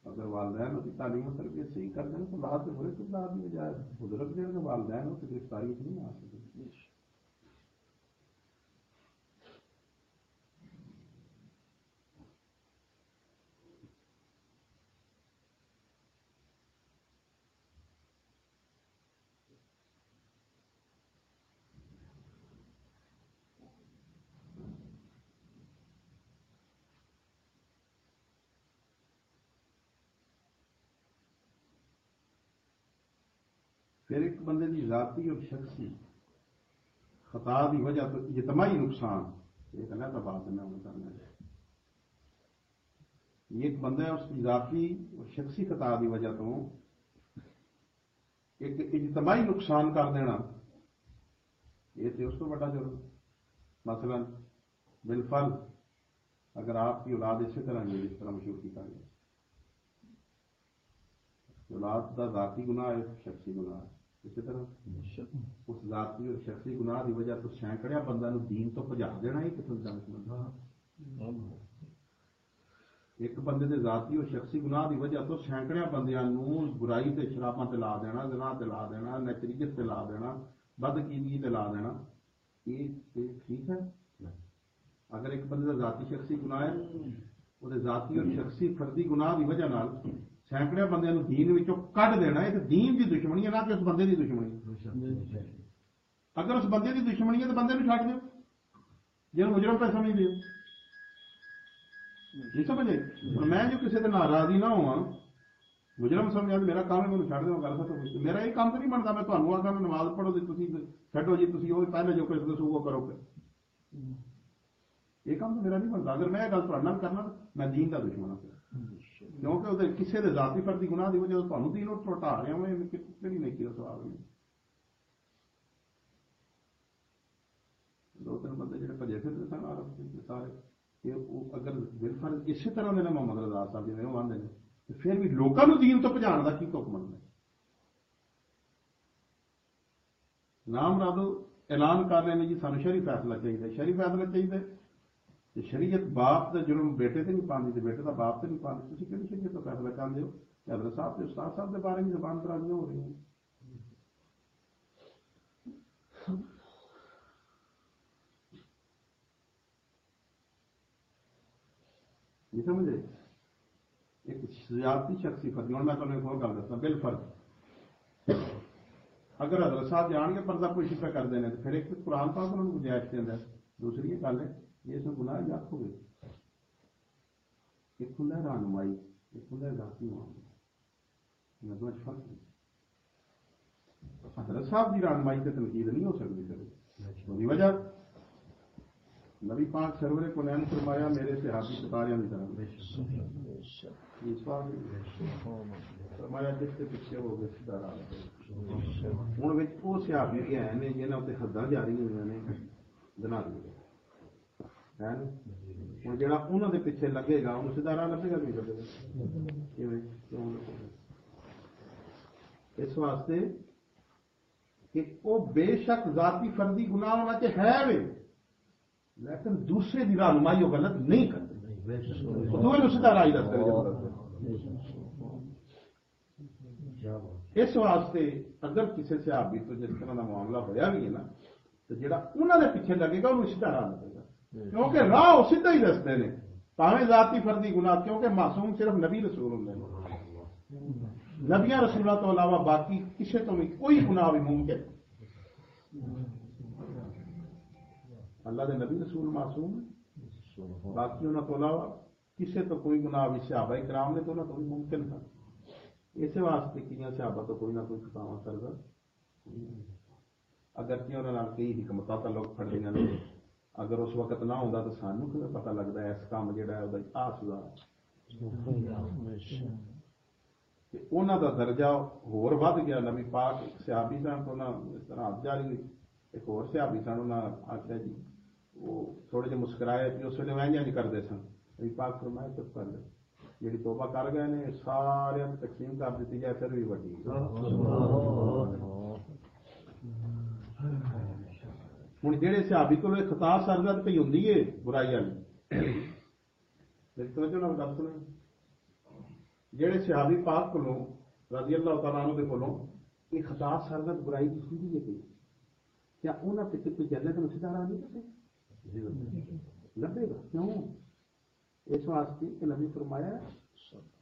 اگر والدین کی تعلیم و تربیت صحیح کر دیں تو لاحت سے برے کردار نہیں جائے حضرت جو والدین ہو تو گرفتاری نہیں آ سکتی پھر ایک بندے کی ذاتی اور شخصی خطا کی وجہ تو اجتماعی نقصان۔ ایک الگ بات ہے کرنا یہ ایک بندہ اس کی ذاتی اور شخصی خطا کی وجہ تو ایک اجتماعی نقصان کر دینا، یہ تو اس کو بڑا جرم مثلا بالفل اگر آپ کی اولاد اسی طرح نہیں جس طرح مشہور کیا گیا اولاد کا ذاتی گناہ ہے، شخصی گناہ ہے۔ ਇਸੇ ਤਰ੍ਹਾਂ ਉਸ ਜ਼ਾਤੀ ਔਰ ਸ਼ਖਸੀ ਗੁਨਾਹ ਦੀ ਵਜ੍ਹਾ ਤੋਂ ਸੈਂਕੜਿਆ ਬੰਦਾ ਨੂੰ ਦੀਨ ਤੋਂ ਭਜਾ ਦੇਣਾ ਇਹ ਕਿਥੋਂ ਦਾ ਮਸਲਾ ਇੱਕ ਬੰਦੇ ਦੇ ਜ਼ਾਤੀ ਔਰ ਸ਼ਖਸੀ ਗੁਨਾਹ ਦੀ ਵਜ੍ਹਾ ਤੋਂ ਸੈਂਕੜਿਆਂ ਬੰਦਿਆਂ ਨੂੰ ਬੁਰਾਈ ਤੇ ਸ਼ਰਾਬਾਂ ਤੇ ਲਾ ਦੇਣਾ ਜ਼ਨਾ ਤੇ ਲਾ ਦੇਣਾ ਨਚਰੀਅਤ ਤੇ ਲਾ ਦੇਣਾ ਬਦਕੀਮੀ ਤੇ ਲਾ ਦੇਣਾ। ਇਹ ਠੀਕ ਹੈ? ਅਗਰ ਇੱਕ ਬੰਦੇ ਦਾ ਜ਼ਾਤੀ ਸ਼ਖਸੀ ਗੁਨਾਹ ਹੈ ਉਹਦੇ ਜ਼ਾਤੀ ਔਰ ਸ਼ਖਸੀ ਫਰਦੀ ਗੁਨਾਹ ਦੀ ਵਜ੍ਹਾ ਨਾਲ ਸੈਂਕੜਿਆਂ ਬੰਦਿਆਂ ਨੂੰ ਦੀਨ ਵਿੱਚੋਂ ਕੱਢ ਦੇਣਾ ਇਹ ਤੇ ਦੀਨ ਦੀ ਦੁਸ਼ਮਣੀ ਹੈ ਨਾ ਕਿ ਉਸ ਬੰਦੇ ਦੀ ਦੁਸ਼ਮਣੀ। ਅਗਰ ਉਸ ਬੰਦੇ ਦੀ ਦੁਸ਼ਮਣੀ ਹੈ ਤਾਂ ਬੰਦੇ ਨੂੰ ਛੱਡ ਦਿਓ। ਜਿਹਨੂੰ ਮੁਜਰਮ ਪੈ ਸਮਝਦੇ ਹੋ ਇਹ ਸਮਝੇ ਮੈਂ ਜੋ ਕਿਸੇ ਦੇ ਨਾਲ ਰਾਜ਼ੀ ਨਾ ਹੋਵਾਂ ਮੁਜਰਮ ਸਮਝਿਆ ਤੇ ਮੇਰਾ ਕੰਮ ਹੈ ਮੈਨੂੰ ਛੱਡ ਦਿਓ ਗੱਲ ਖਤਮ ਮੇਰਾ ਇਹ ਕੰਮ ਤਾਂ ਨਹੀਂ ਬਣਦਾ ਮੈਂ ਤੁਹਾਨੂੰ ਆਖਾਂ ਨਮਾਜ਼ ਪੜ੍ਹੋ ਤੇ ਤੁਸੀਂ ਛੱਡੋ ਜੀ ਤੁਸੀਂ ਉਹ ਪਹਿਲੇ ਜੋ ਕੁਝ ਦੱਸੋ ਉਹ ਕਰੋਗੇ ਇਹ ਕੰਮ ਤਾਂ ਮੇਰਾ ਨਹੀਂ ਬਣਦਾ। ਅਗਰ ਮੈਂ ਇਹ ਗੱਲ ਤੁਹਾਡੇ ਨਾਲ ਕਰਨਾ ਮੈਂ ਦੀਨ ਦਾ ਦੁਸ਼ਮਣ ਹਾਂ। ਕਿਉਂਕਿ ਉਹਦੇ ਕਿਸੇ ਦੇ ਜ਼ਾਤੀ ਫਰਦੀ ਗੁਨਾਹ ਦੀ ਵਜ੍ਹਾ ਤੋਂ ਤੁਹਾਨੂੰ ਦੀਨ ਨੂੰ ਟੁਟਾ ਰਿਹਾ ਮੈਂ ਕਿਹੜੀ ਨੇਕੀ ਦਾ ਸਵਾਲ ਹੈ? ਦੋ ਤਿੰਨ ਬੰਦੇ ਜਿਹੜੇ ਭਜੇ ਫਿਰਦੇ ਸਨ ਆਰਬ ਦੇ ਸਾਰੇ। ਇਹ ਉਹ ਅਗਰ ਬਿਲ ਫਰਜ਼ ਇਸੇ ਤਰ੍ਹਾਂ ਦੇ ਨਾਲ ਮੁਹੰਮਦ ਰਜ਼ਾ ਸਾਹਿਬ ਜਿਵੇਂ ਉਹ ਆਂਦੇ ਨੇ, ਤੇ ਫਿਰ ਵੀ ਲੋਕਾਂ ਨੂੰ ਦੀਨ ਤੋਂ ਭਜਾਣ ਦਾ ਕੀ ਹੁਕਮ ਹੁੰਦਾ? ਨਾਮ ਰਾਦੋ, ਐਲਾਨ ਕਰ ਰਹੇ ਨੇ ਜੀ, ਸਾਨੂੰ ਸ਼ਰੀ ਫੈਸਲਾ ਚਾਹੀਦਾ। ਸ਼ਰੀ ਫੈਸਲਾ ਚਾਹੀਦਾ ਤੇ ਸ਼ਰੀਅਤ ਬਾਪ ਦਾ ਜੁਰਮ ਬੇਟੇ ਤੇ ਨਹੀਂ ਪਾਉਂਦੀ ਤੇ ਬੇਟੇ ਦਾ ਬਾਪ ਤੇ ਨਹੀਂ ਪਾਉਂਦੀ, ਤੁਸੀਂ ਕਿਹੜੀ ਸ਼ਰੀਅਤ ਦਾ ਫੈਸਲਾ ਚਾਹੁੰਦੇ ਹੋ? ਕਿ ਸਾਹਿਬ ਤੇ ਉਸਤਾਦ ਸਾਹਿਬ ਦੇ ਬਾਰੇ ਵੀ ਜ਼ਬਾਨ ਦਰਾਜ਼ੀਆਂ ਹੋ ਰਹੀਆਂ ਇਹ ਸਮਝੇ ਇੱਕ ਸਿਆਸੀ ਸ਼ਖਸੀ ਫਰਜ਼, ਹੁਣ ਮੈਂ ਤੁਹਾਨੂੰ ਇੱਕ ਹੋਰ ਗੱਲ ਦੱਸਾਂ ਬਿਲ ਫਰਜ਼ ਅਗਰ ਹਜ਼ਰਤ ਸਾਹਿਬ ਜਾਣਗੇ, ਪਰਦਾ ਕੋਈ ਸ਼ਿਕਾ ਕਰਦੇ ਨੇ, ਤੇ ਫਿਰ ਇੱਕ ਕੁਰਾਨ ਪਾਕ ਉਹਨਾਂ ਨੂੰ ਗੁਜਾਇਸ਼ ਦਿੰਦਾ ਦੂਸਰੀ ਇਹ ਗੱਲ ਹੈ یہ سب میں گناہ یاد ہو گئی یہ کھلا رہنمائی، یہ کھلا ذاتی معاملہ فرق ہے۔ حضرت صاحب کی رہنمائی سے تنقید نہیں ہو سکتی سر۔ وہی وجہ؟ نبی پاک سرور کو نین فرمایا، میرے سے حافظ ستارے کی طرف فرمایا، جس سے پیچھے ہو گئے ستارہ ہوں وہ سیاح بھی حداں جاری ہوئی نے بنا ہوں جا دے پیچھے لگے گا انہوں سیدھا راہ لگے گا نہیں لگے گا اس واسطے کہ وہ بے شک ذاتی فردی گنا ہونا چاہے ہے لیکن دوسرے کی رہنمائی وہ غلط نہیں کرتے سیدھا راہ رکھتے اس واسطے اگر کسی سے بھی تو جس طرح کا معاملہ ہوا بھی ہے نا تو جہاں انہوں کے پیچھے لگے گا وہ سیدھا راہ لگے گا کیونکہ راہ سیدھا ہی دستے نے پاوے ذاتی فردی گنا کیونکہ معصوم صرف نبی رسول ہوں نے نبیاں رسولہ تو علاوہ باقی کسی تو بھی کوئی گنا بھی ممکن۔ اللہ نے نبی رسول معصوم باقی انہوں تو علاوہ کسی تو کوئی گنا بھی صحابہ کرام نے تو نہ تو بھی ممکن تھا۔ اسی واسطے کہ صحابہ تو کوئی نہ کوئی کتاب کرتا اگر کی انہوں نے کئی حکمت تعلق پڑ دینا نہیں ਅਗਰ ਉਸ ਵਕਤ ਨਾ ਹੁੰਦਾ ਤਾਂ ਸਾਨੂੰ ਕਿਵੇਂ ਪਤਾ ਲੱਗਦਾ ਇਸ ਕੰਮ ਜਿਹੜਾ ਹੈ ਉਹਦਾ ਆਹ ਸੁਧਾਰ ਤੇ ਉਹਨਾਂ ਦਾ ਦਰਜਾ ਹੋਰ ਵੱਧ ਗਿਆ ਨਬੀ ਪਾਕ ਇੱਕ ਸਿਹਾਬੀ ਸਨ ਤੋਂ ਨਾ ਇਸ ਤਰ੍ਹਾਂ ਹੱਥ ਜਾਰੀ ਇੱਕ ਹੋਰ ਸਿਹਾਬੀ ਸਨ ਉਹਨਾਂ ਆਖਿਆ ਜੀ ਉਹ ਥੋੜੇ ਜਿਹਾ ਮੁਸਕਰਾਏ ਕਿ ਉਸ ਵੇਲੇ ਵਹਿੰਜਾਂ ਨਹੀਂ ਕਰਦੇ ਸਨ। ਨਬੀ ਪਾਕ ਫਰਮਾਇਆ ਚੁੱਪ ਕਰ ਲੈ ਜਿਹੜੀ ਤੋਬਾ ਕਰ ਗਏ ਨੇ ਸਾਰਿਆਂ ਨੂੰ ਤਕਸੀਮ ਕਰ ਦਿੱਤੀ ਜਾਏ ਫਿਰ ਵੀ ਵੱਡੀ। ਹੁਣ ਜਿਹੜੇ ਸਿਹਾਬੀ ਕੋਲ ਇਹ ਖਤਾ ਸਰਗਤ ਪਈ ਹੁੰਦੀ ਏ, ਬੁਰਾਈ ਵਾਲੀ। ਮੇਰੇ ਤੋਂ ਨਾਲ ਗੱਲ ਸੁਣੋ? ਜਿਹੜੇ ਸਿਹਾਬੀ ਪਾਕ ਕੋਲੋਂ ਰਜ਼ੀ ਅੱਲਾਹ ਤਾਲਾ ਅਨਹੂ ਦੇ ਕੋਲੋਂ ਇਹ ਖਤਾ ਸਰਗਤ ਬੁਰਾਈ ਦੀ ਹੁੰਦੀ ਏ ਪਈ। ਕਿਆ ਉਹਨਾਂ ਤੇ ਕੋਈ ਜੰਨਤ ਨੂੰ ਸਿਧਾਰਾ ਨਹੀਂ ਲੱਭੇ ਲੱਭੇਗਾ। ਕਿਉਂ? ਇਸ ਵਾਸਤੇ ਕਿ ਨਬੀ ਫਰਮਾਇਆ,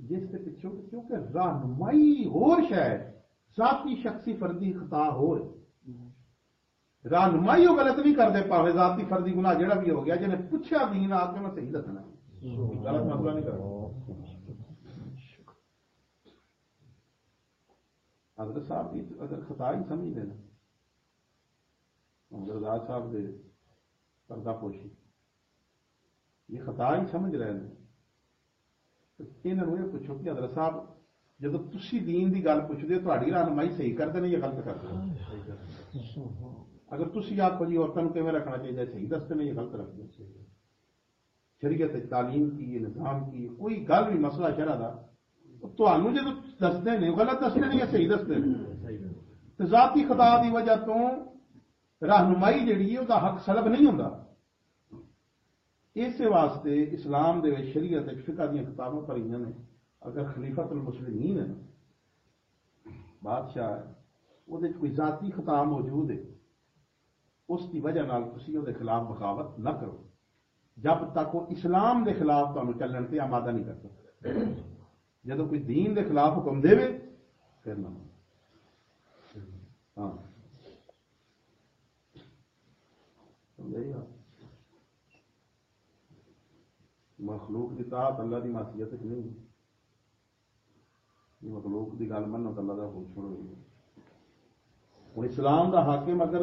ਜਿਸ ਦੇ ਪਿੱਛੋਂ ਕਿਉਂਕਿ ਰਹਿਨਮਾਈ ਹੋਰ ਸ਼ਾਇਦ ਜ਼ਾਤੀ ਸ਼ਖਸੀ ਫਰਦੀ رہنمائی وہ غلط بھی کرتے دے پاوے ذاتی فرضی گناہ جہاں بھی ہو گیا جنہیں پوچھا بھی نہ آپ کو میں صحیح دسنا غلط معاملہ نہیں کرنا۔ حضرت صاحب کی اگر خطا ہی سمجھ لینا محمد آزاد صاحب دے پردہ پوشی۔ یہ خطا ہی سمجھ رہے ہیں۔ انہوں نے پوچھو کہ حضرت صاحب جب تھی دین کی گل پوچھتے ہو تاری رہنمائی صحیح کرتے ہیں یہ غلط کرتے ہیں اگر تسی آپ کو جی عورتوں کو رکھنا چاہیے صحیح دستے میں یہ غلط رکھنا چاہیے شریعت تعلیم کی یہ نظام کی کوئی گل نہیں مسئلہ شرح کا تمہوں جب دستے ہیں غلط دستے ہیں یا صحیح دستے ہیں تو ذاتی خطا کی وجہ تو رہنمائی جڑی ہے حق سلب نہیں ہوں اس واسطے اسلام دے شریعت فقہ دیا کتابیں پڑھی نے۔ اگر خلیفت المسلمین ہے بادشاہ ہے وہ کوئی ذاتی خطا موجود ہے۔ اس کی وجہ نال تسی دے خلاف بغاوت نہ کرو۔ جب تک وہ اسلام دے خلاف تمہیں چلن سے آمادہ نہیں کر سکتا جدو کوئی دین دے خلاف حکم دے پھر نہ ہاں۔ مخلوق کی طاعت اللہ کی معصیت نہیں۔ یہ مخلوق کی گل منو تو اللہ کا ہو چھوڑو۔ ہوں اسلام دا حاکم اگر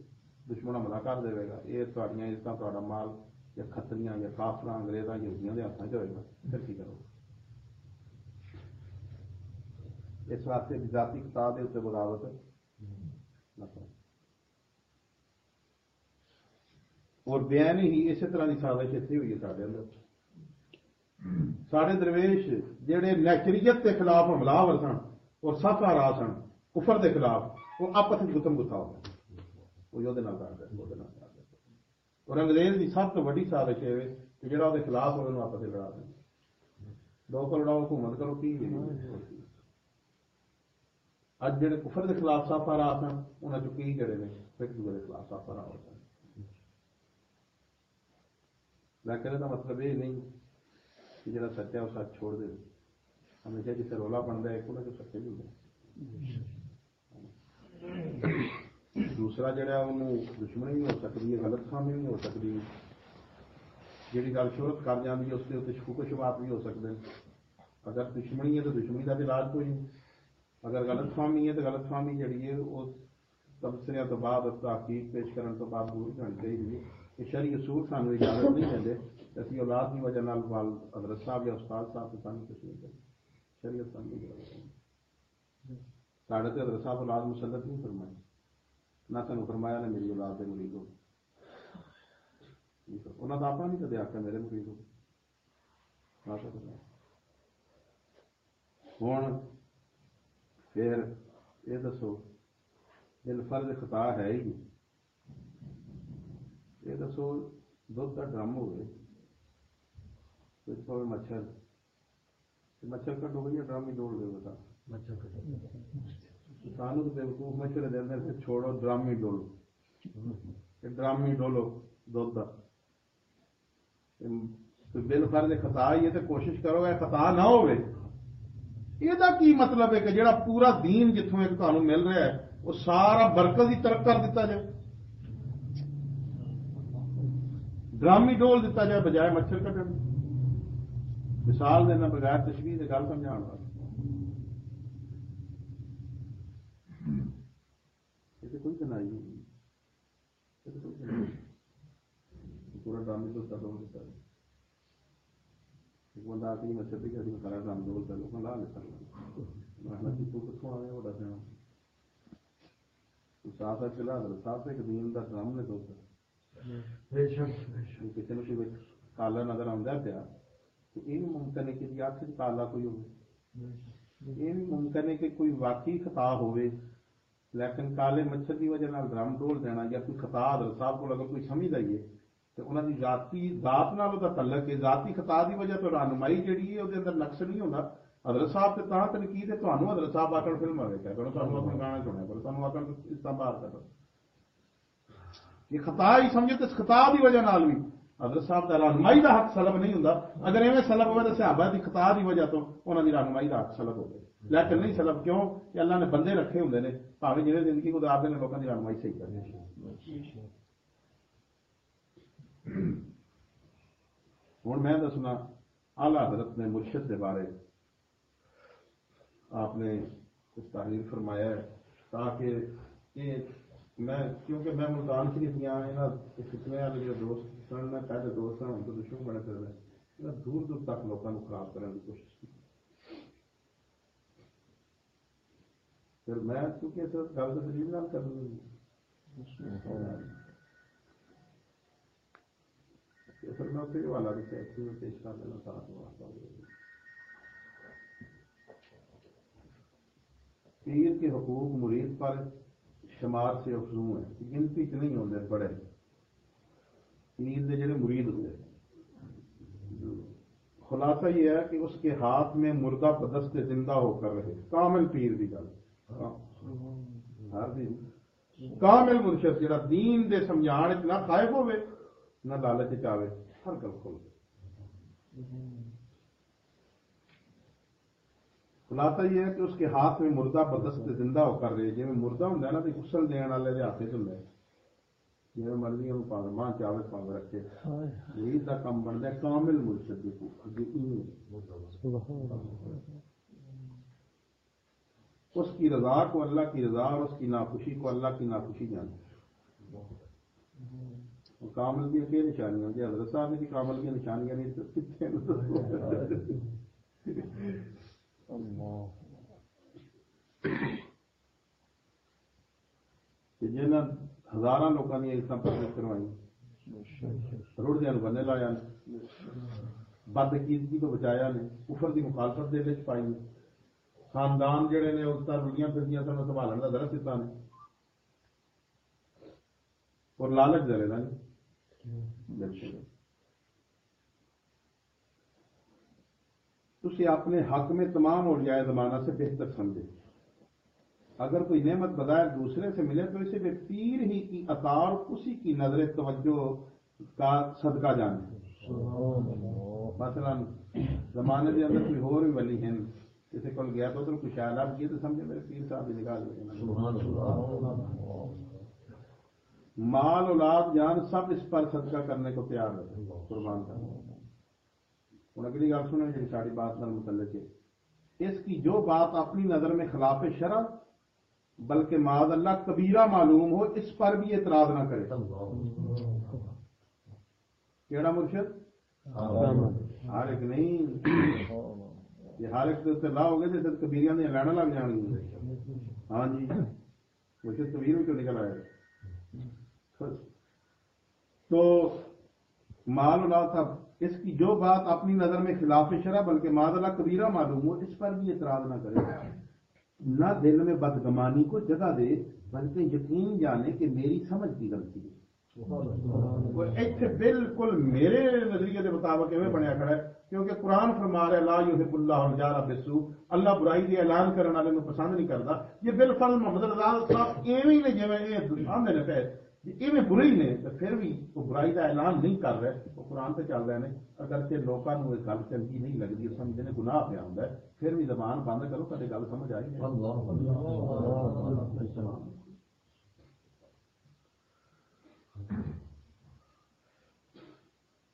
ਦੁਸ਼ਮਣ ਹਮਲਾ ਕਰ ਦੇਵੇਗਾ ਇਹ ਤੁਹਾਡੀਆਂ ਇਸ ਤਾਂ ਤੁਹਾਡਾ ਮਾਲ ਜਾਂ ਖੱਤਰੀਆਂ ਜਾਂ ਕਾਫਰਾਂ ਅੰਗਰੇਜ਼ਾਂ ਯਹੂਦੀਆਂ ਦੇ ਹੱਥਾਂ 'ਚ ਹੋਏਗਾ ਫਿਰ ਕੀ ਕਰੋਗੇ ਇਸ ਵਾਸਤੇ ਜ਼ਾਤੀ ਕਿਤਾਬ ਦੇ ਉੱਤੇ ਬਗਾਵਤ ਨਾ ਕਰੋ ਔਰ ਬਿਆਨ ਹੀ ਇਸੇ ਤਰ੍ਹਾਂ ਦੀ ਸਾਜ਼ਿਸ਼ ਇੱਥੇ ਹੋਈ ਹੈ ਸਾਡੇ ਅੰਦਰ ਸਾਡੇ ਦਰਵੇਸ਼ ਜਿਹੜੇ ਨੈਚਰੀਅਤ ਦੇ ਖਿਲਾਫ ਹਮਲਾਵਰ ਸਨ ਔਰ ਸਾਫਾਰਾ ਸਨ ਕੁਫਰ ਦੇ ਖਿਲਾਫ ਉਹ ਆਪਸ ਵਿੱਚ ਗੁੱਤਮ ਗੁੱਥਾ ਹੋ ਗਏ ਕੋਈ ਉਹਦੇ ਨਾਲ ਕਰ ਦੇ ਉਹਦੇ ਨਾਲ ਕਰ ਔਰ ਅੰਗਰੇਜ਼ ਦੀ ਸਭ ਤੋਂ ਵੱਡੀ ਸਾਜ਼ਿਸ਼ ਇਹ ਕਿ ਜਿਹੜਾ ਉਹਦੇ ਖਿਲਾਫ ਹੋਵੇ, ਉਹਨੂੰ ਆਪਸ ਵਿੱਚ ਲੜਾ ਦੇ ਦੋ ਕਰੋੜਾ ਹਕੂਮਤ ਕਰੋ, ਕੀ ਅੱਜ ਜਿਹੜੇ ਕੁਫਰ ਦੇ ਖਿਲਾਫ ਸਾਫਾ ਰਾਹ ਹਨ, ਉਹਨਾਂ ਚੋਂ ਕੀ ਜਿਹੜੇ ਨੇ ਫਿਰ ਦੂਜੇ ਦੇ ਖਿਲਾਫ ਸਾਫਾ ਰਾਹ ਹੋ ਜਾਂਦੇ ਲੇਕਿਨ ਮਤਲਬ ਇਹ ਨਹੀਂ ਕਿ ਜਿਹੜਾ ਸੱਚਾ ਉਹ ਸੱਚ ਛੋੜ ਦੇ ਹਮੇਸ਼ਾ ਜਿੱਥੇ ਰੋਲਾ ਬਣਦਾ ਹੈ ਕੋਈ ਨਾ ਕੋਈ ਸੱਚੇ ਹੁੰਦੇ دوسرا جڑا انہوں دشمنی بھی ہو سکتی ہے غلط فہمی بھی ہو سکتی ہے جی گل شہرت کر جاتی ہے اس کے اتنے شکو شبات بھی ہو سکتے ہیں اگر دشمنی ہے تو دشمنی کا بھی علاج کوئی اگر غلط فامی ہے تو غلط فامی جہی ہے وہ تبصرے تو بعد اس تحقیق پیش کرنے تو بعد دور کرنی چاہیے یہ شرعی اصول سانو اجازت نہیں دیں اسی اولاد کی وجہ وال حضرت صاحب یا استاد صاحب سے سانو کچھ نہیں کریں شریعت سانو اجازت نہیں ساڑھے حضرت صاحب اولاد مسلط نہیں فرمائی ਨਾ ਸਾਨੂੰ ਫਰਮਾਇਆ ਨੇ ਮੇਰੀ ਔਲਾਦ ਦੇ ਮੁਰੀਦ ਹੋ ਉਹਨਾਂ ਦਾ ਆਪਣਾ ਨਹੀਂ ਕਦੇ ਆਖਿਆ ਮੇਰੇ ਮੁਰੀਦ ਹੋ ਨਾ ਤਾਂ ਹੁਣ ਫਿਰ ਇਹ ਦੱਸੋ ਦਿਲ ਫਰਜ਼ ਖਤਾ ਹੈ ਹੀ ਇਹ ਦੱਸੋ, ਦੁੱਧ ਦਾ ਡਰਮ ਹੋਵੇ ਵਿੱਚ ਭਾਵੇਂ ਮੱਛਰ। ਤੇ ਮੱਛਰ ਕੱਢੋਗੇ ਜਾਂ ਡਰਮ ਹੀ ਡੋਲ ਦੇਵੇ ਤਾਂ ਮੱਛਰ ਦੇ کسانوں کو بیوقوف مشورے دیتے تھے چھوڑو ڈرامی ڈولو۔ ڈرامی ڈولو دودا بل فرد خطا ہی ہے تو کوشش کرو یہ خطا نہ ہوئے۔ یہ کی مطلب ہے کہ جڑا پورا دین جتوں ایک تمہیں مل رہا ہے، وہ سارا برکت ہی ترک کر دیتا جائے۔ ڈرامی ڈول دیتا جائے بجائے مچھر کٹن۔ مثال دینا بغیر تشریح گل سمجھا کوئی کنائی نہیں پورا ہے ہوتا ہے بندہ آتی میں چھپی لوگ لا تو آیا چلا دا بے شک کسی نے کوئی کالا نظر پیا۔ تو یہ ممکن ہے کہ اکھ کالا کوئی یہ بھی ممکن ہے کہ کوئی واقعی خطا ہوئے۔ ਲੇਕਿਨ ਕਾਲੇ ਮੱਛਰ ਦੀ ਵਜ੍ਹਾ ਨਾਲ ਡਰਮ ਡੋਲ ਦੇਣਾ ਜਾਂ ਕੋਈ ਖਤਾ ਹਜ਼ਰਤ ਸਾਹਿਬ ਕੋਲ ਅਗਰ ਕੋਈ ਸਮਝ ਲਈਏ ਤੇ ਉਹਨਾਂ ਦੀ ਜ਼ਾਤੀ ਜ਼ਾਤ ਨਾਲ ਉਹਦਾ ਤਲਕ ਹੈ। ਜ਼ਾਤੀ ਖਤਾ ਦੀ ਵਜ੍ਹਾ ਤੋਂ ਰਹਿਨਮਾਈ ਜਿਹੜੀ ਹੈ, ਉਹਦੇ ਅੰਦਰ ਨਕਸ਼ ਨਹੀਂ ਹੁੰਦਾ। ਹਜ਼ਰਤ ਸਾਹਿਬ ਤੇ ਤਾਂ ਤਨਕੀਦ ਹੈ, ਤੁਹਾਨੂੰ ਹਜ਼ਰਤ ਸਾਹਿਬ ਆਕੜ ਫਿਲਮ ਆਵੇ ਕਿਆ ਕਰੋ ਤੁਹਾਨੂੰ ਆਪਣਾ ਗਾਣਾ ਸੁਣਿਆ ਕਰੋ, ਤੁਹਾਨੂੰ ਆਕੜ ਇਸਤੰਬਾਰ ਕਰੋ ਇਹ ਖਤਾ ਹੀ ਸਮਝੇ ਤੇ ਇਸ ਖਤਾ ਦੀ ਵਜ੍ਹਾ ਨਾਲ ਵੀ ਹਜ਼ਰਤ ਸਾਹਿਬ ਦਾ ਰਹਿਨਮਾਈ ਦਾ ਹੱਕ ਸਲਬ ਨਹੀਂ ਹੁੰਦਾ। ਅਗਰ ਐਵੇਂ ਸਲਬ ਹੋਵੇ ਤਾਂ ਸਹਾਬਾ ਦੀ ਖਤਾ ਦੀ ਵਜ੍ਹਾ ਤੋਂ ਉਹਨਾਂ ਦੀ ਰਹਿਨਮਾਈ ਦਾ ਹੱਕ ਸਲਬ ਹੋਵੇ ਲੇਕਿਨ لیکن نہیں سلب کیوں کہ اللہ نے بندے رکھے ہوندے نے بھاوے جڑے زندگی کو آپ لوگوں کی رہنمائی صحیح کرنی ہوں میں دسنا اعلی حضرت نے مرشد کے بارے آپ نے کچھ تعریف فرمایا ہے تاکہ میں کیونکہ میں ملتان شریف گیا یہاں والے دوست سن میں پہلے دوست ہیں ان کو دشمن بنے پھر دور دور تک لوگوں کو خراب کرنے کی کوشش کی پھر میں کیونکہ سر ڈاکٹر سلیم نام کر لوں گی سر میں والا بھی ہوں پیش کر دینا پیر کے حقوق مرید پر شمار سے افزوں ہیں۔ گنتی چ نہیں ہوتے بڑے۔ پیر کے جڑے مرید ہوتے خلاصہ یہ ہے کہ اس کے ہاتھ میں مردہ پدست زندہ ہو کر رہے۔ کامل پیر کی گل۔ ہر دن کامل مرشد جڑا دین دے سمجھان وچ نہ خائف ہوے نہ لالچ چ آوے ہر گل کھول خلاصہ یہ ہے کہ اس کے ہاتھ میں مردہ بدست زندہ ہو کر رہے جی مردہ ہوں نا تو غسل دین والے دے ہاتھ چ جی مرضی ماں چاوے پاگ رکھے۔ کا کام بنتا ہے کامل مرشد دی۔ اس کی رضا کو اللہ کی رضا اور اس کی ناخوشی کو اللہ کی ناخوشی جانے اور کامل کی کیا نشانیاں جی حضرت صاحب کی کامل کی نشانیاں نہیں تو کتنے کہ جنہاں ہزاراں لوکاں دی اس طرح کروائی روڑدیاں نوں بننے لایا نے بدعقیدگی تو بچایا نے کفر دی مخالفت دے پائی نے خاندان جڑے نے اس طرح رلیاں پھردیاں سن سنبھالن دا درس دتا نے۔ اور لالچ دے نا بالکل تسی اپنے حق میں تمام اولیاء زمانہ سے بہتر سمجھے۔ اگر کوئی نعمت بظاہر دوسرے سے ملے تو اسے پیر ہی کی عطا اور اسی کی نظر توجہ کا صدقہ جانے۔ مثلا زمانے کے اندر کوئی اور بھی ولی ہیں۔ کسی کو گیا تو ادھر کچھ خیالات کیے تو سمجھے میرے پیر صاحب نکال لے مال اولاد جان سب اس پر صدقہ کرنے کو تیار ہے قربان کا ہوں اگلی گل سنیں جی ساری بات نال متعلق ہے۔ اس کی جو بات اپنی نظر میں خلاف شرع بلکہ معاذ اللہ کبیرہ معلوم ہو اس پر بھی اعتراض نہ کرے۔ کیڑا مرشد؟ ہر ایک نہیں؟ یہ ہر ایک کے لا ہو گئے تو کبیریاں دیا لائن لگ جان ہاں جی۔ مرشد کبیر بھی کیوں نکل آئے تو مال اولاد تھا۔ اس کی جو بات اپنی نظر میں خلاف شرع بلکہ معاذ اللہ کبیرہ معلوم ہو، اس پر بھی اعتراض نہ کرے۔ نہ دل میں بدگمانی کو جگہ دے، بلکہ یقین جانے کہ میری سمجھ کی غلطی ہے۔ وہ ایتھے بالکل میرے نظریے کے مطابق ایویں بنیا کھڑا ہے کیونکہ قرآن فرما رہا ہے لا یحب اللہ الجار بسو اللہ برائی دی اعلان کرنے والے نو پسند نہیں کرتا یہ بالکل محمد رضا صاحب ایویں نے جویں اے آندے نے پے ایویں برے ہی نے تے پھر بھی وہ برائی دا اعلان نہیں کر رہے وہ قرآن تے چل رہے نے اگر تے لوکاں نو یہ گل چنگی نہیں لگدی سمجھنے نے گناہ پیا ہوندا ہے پھر بھی زبان بند کرو کدے گل سمجھ آئی ہے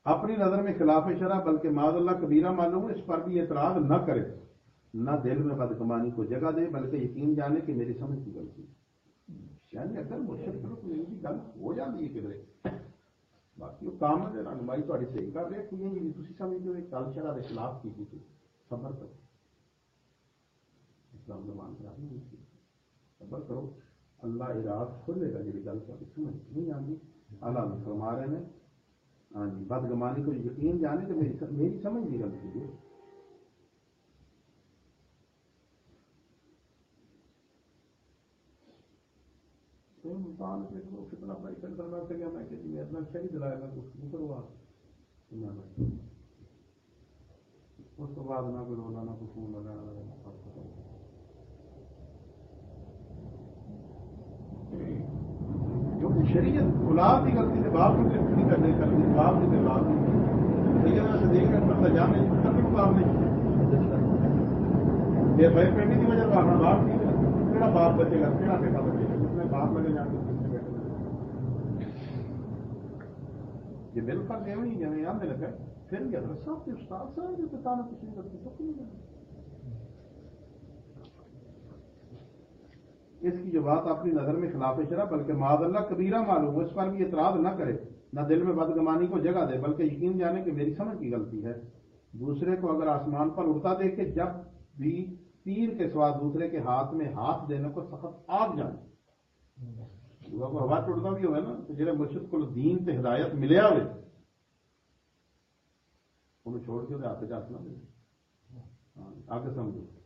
اپنی نظر میں خلاف شرع بلکہ معاذ اللہ کبیرہ معلوم اس پر بھی اعتراض نہ کرے۔ نہ دل میں بدگمانی کو جگہ دے، بلکہ یقین جانے کہ میری سمجھ کی غلطی یعنی اگر مرشد گل ہو جاتی ہے کدھر باقی وہ کام ہے، رہنمائی تاری صحیح کر رہے کوئی جی تھی سمجھتے ہو کل شرع کے خلاف کی تھی صبر کرو۔ اسلام زمان خراب نہیں صبر کرو۔ اللہ اراد کھولے گا جی گل کا سمجھ نہیں آتی۔ اللہ نے فرما رہے ہیں۔ ہاں جی بدگمانی کو یقین جانے کہ میری میری سمجھ نہیں غلطی ہے انسان کے تو کتنا پریشان کرنا سے گیا میں کہ جی میں اتنا صحیح دلایا میں کچھ نہیں کروا اس کے بعد نہ کوئی رونا نہ کچھ فون لگانا جو کہ شریعت اولاد کی غلطی سے باپ کی غلطی نہیں کرنے کرتی باپ کی اولاد سیدنا صدیق اکبر کا جانے کبھی مقام نہیں یہ بھائی پہنی کی وجہ سے اپنا باپ نہیں کہڑا باپ بچے گا کہڑا بیٹا بچے گا اس میں باپ لگے جان کے پیچھے بیٹھے یہ بالکل جو نہیں جی آدھے لگا پھر بھی اگر سب کے استاد صاحب جو پتا نہ کچھ نہیں کرتے تو کیوں نہیں اس کی جو بات اپنی نظر میں خلاف شرع بلکہ معاذ اللہ کبیرہ معلوم ہو، اس پر بھی اعتراض نہ کرے، نہ دل میں بدگمانی کو جگہ دے، بلکہ یقین جانے کہ میری سمجھ کی غلطی ہے۔ دوسرے کو اگر آسمان پر اڑتا دیکھے، جب بھی تیر کے سوا دوسرے کے ہاتھ میں ہاتھ دینے کو سخت آگ جانے کو ہوا ٹوٹتا بھی ہوگا نا، تو جہاں مرشد کو دین تے ہدایت ملیا ہوئے، انہوں چھوڑ کے ہاتھ سے نہ۔ ہاں، آگے سمجھو۔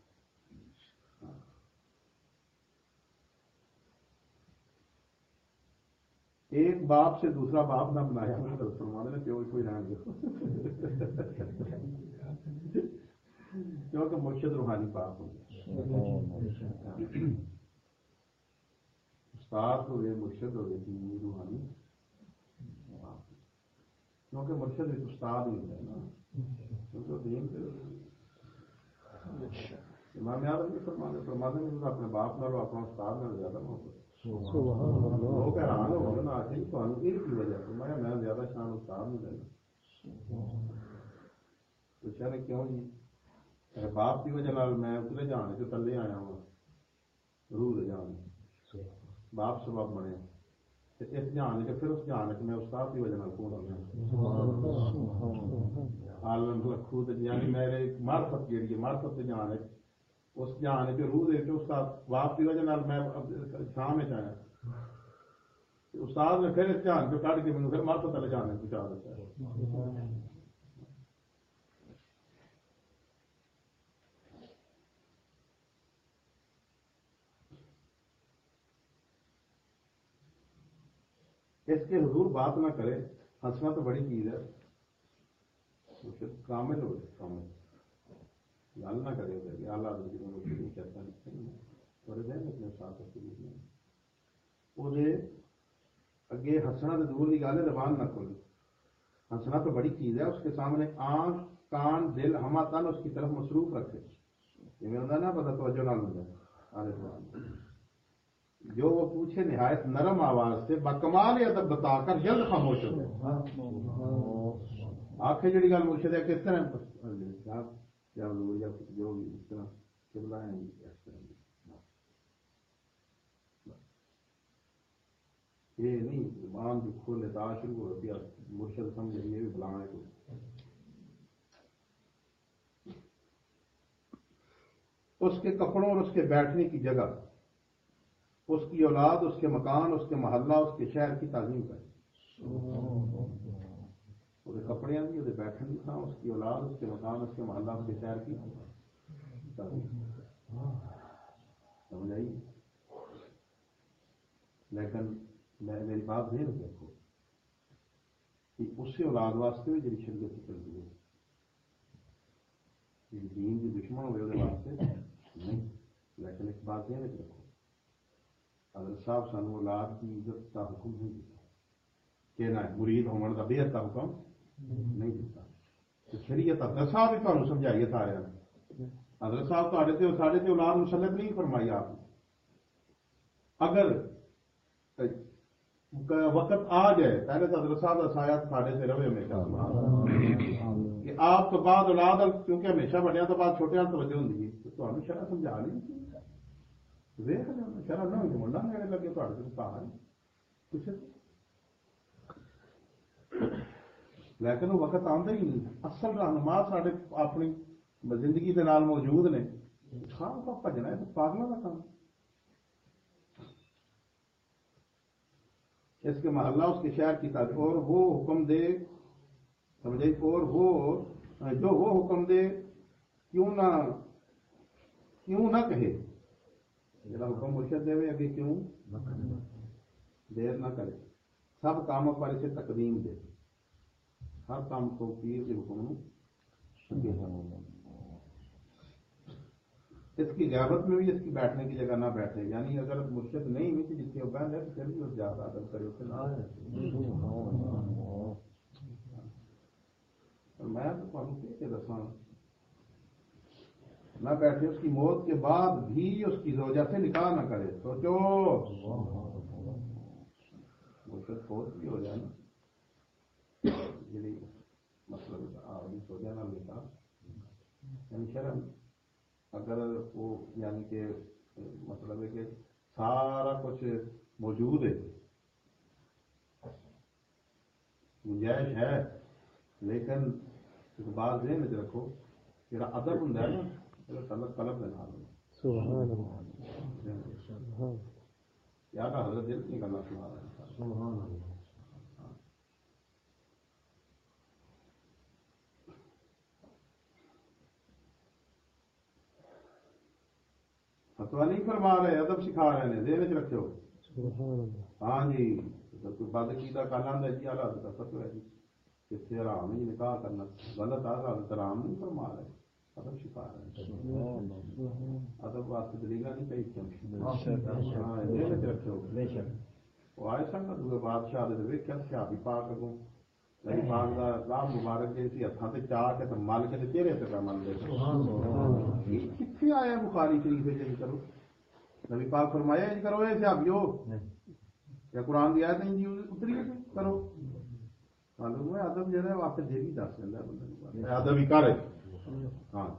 ایک باپ سے دوسرا باپ نہ بنایا فرمانے نے پیو کوئی رہن دو کیونکہ مرشد روحانی باپ ہو استاد ہوئے مرشد ہوئے دینی روحانی۔ کیونکہ مرشد ایک استاد ہی ہوتا ہے نا۔ کیونکہ دین سے امام نے فرمانے فرمانے اپنے باپ نالو اپنا استاد نال زیادہ محبت لوگ حیران ہو گئے نا آخر تمہیں یہ کی وجہ سے۔ میں میں زیادہ شان استاد نہیں دینا۔ پوچھا نے کیوں جی؟ میرے باپ کی وجہ نال میں اتنے جانے سے تھلے آیا ہوں روح دے جانے باپ سبب بنے۔ اس جان کے پھر اس جان کے میں استاد کی وجہ نال کون ہو گیا عالم رکھو تے یعنی میرے معرفت جیڑی ہے معرفت جان ہے۔ اس جان کے روح دے کے استاد باپ کی وجہ میں شام میں آیا استاد نے پھر اس جان کو کٹ کے مجھے پھر معرفت والے جانے پہنچا دیتا اس کے حضور بات نہ کرے ہنسنا تو بڑی چیز ہے۔ کامل ہو جائے کامل۔ گل نہ کرے ادھر اللہ علیہ وسلم کو شروع کرتا نہیں تھوڑے دن اپنے ساتھ شروع میں وہ اگے ہسنا تو دور کی گل ہے زبان نہ کھولی ہنسنا تو بڑی چیز ہے اس کے سامنے آنکھ کان دل ہما تن اس کی طرف مصروف رکھے یہ میں ہوتا نا پتا توجہ نہ ارے جو وہ پوچھے نہایت نرم آواز سے بکمال ادب بتا کر جلد خاموش ہو جائے آخر جڑی گل مرشد ہے کس طرح صاحب یا حضور یا جو بھی اس یہ نہیں زبان جو کھولے تا شروع ہوتی مرشد سمجھے یہ بھی اس کے کپڑوں اور اس کے بیٹھنے کی جگہ، اس کی اولاد، اس کے مکان، اس کے محلہ، اس کے شہر کی تعظیم کرے۔ وہ کپڑے بھی وہ بیٹھنے کی تھا، اس کی اولاد، اس کے مکان، اس کے محلہ، اس کے شہر کی۔ تعظیم سمجھ آئی لیکن میں میری بات نہیں رکھ رکھو کہ اس سے اولاد واسطے بھی جی شریعت چلتی ہے۔ دین کی دشمن ہوئے وہ واسطے نہیں، لیکن ایک بات یہ رکھ رکھو۔ حضرت صاحب سانو اولاد کی عزت کا حکم نہیں دیتا۔ کہنا ہے، مرید ہونے کا بےحد کا حکم نہیں دیتا۔ تو شریعت حضرت صاحب بھی تمہیں سمجھائیے سارے حضرت صاحب تے تے سارے تے اولاد مسلط نہیں فرمائی آپ اگر وقت آ جائے، پہلے تو حضرت صاحب کا سایہ ساڑھے سے رہے ہمیشہ۔ کہ آپ تو بعد اولاد، کیونکہ ہمیشہ بڑے تو بعد چھوٹے توجہ ہوتی ہے تو تمہیں شرح سمجھا نہیں ویخ لیا شرح نہ ہوئی منڈا نیڑے لگے تو کہا کچھ لیکن وہ وقت آتا ہی نہیں اصل رہنما سارے اپنی زندگی کے نال موجود نے۔ خام کا بجنا ہے تو پاگلوں کا کام۔ اس کے محلہ اس کے شہر کی تعلیم اور وہ حکم دے، سمجھے؟ اور وہ جو وہ حکم دے، کیوں نہ کیوں نہ کہے۔ جا حکم مرشد دے اگے کیوں دیر نہ کرے۔ سب کاموں پر اسے تقدیم دے۔ ہر کام کو پیر کے حکم اس کی غیبت میں بھی اس کی بیٹھنے کی جگہ نہ بیٹھے۔ یعنی اگر مرشد نہیں ہوئی تو جس کی اوپر ہے تو پھر بھی اس زیادہ ادب کرے اسے نہ میں تو تمہیں کہ دسا نہ بیٹھے اس کی موت کے بعد بھی اس کی زوجہ سے نکاح نہ کرے۔ سوچو۔ مرشد فوت بھی ہو جائے نا۔ جی مطلب سوجا نہ نکاح یعنی شرم۔ اگر وہ یعنی کہ مطلب ہے کہ سارا کچھ موجود ہے۔ گنجائش ہے لیکن ایک بات ذہن میں رکھو جڑا ادب ہوں نا طلب طلب کے نال۔ سبحان اللہ۔ سبحان یا کا حضرت دل کی گلا سنا رہا ہے سبحان اللہ۔ فتوا نہیں فرما رہے ادب سکھا رہے ہیں ذہن چ رکھو اللہ ہاں جی بد کی کل آدھا جی آلہ کا فتوا ہے جی کتنے آرام ہی نکاح کرنا غلط آ حضرت آرام نہیں فرما رہے ادب سکھا رہے ہیں ادب واسطے دلیل نہیں ہاں ذہن چ رکھو وہ آئے سن دوسرے بادشاہ دے ویکھیا شادی پاک اگوں نبی پاک دا لاہ مبارک جی سی ہتھاں تے چاہ کے تے مل کے تے چہرے تے مل دے یہ کتنے آیا بخاری شریف ہے جی کرو نبی پاک فرمایا انج کرو اے صحابیو یا قرآن دی آیت انج اتری کرو معلوم ہے ادب جڑا ہے واپس دے بھی دس دیندا بندے نوں ادب ہی کر ہاں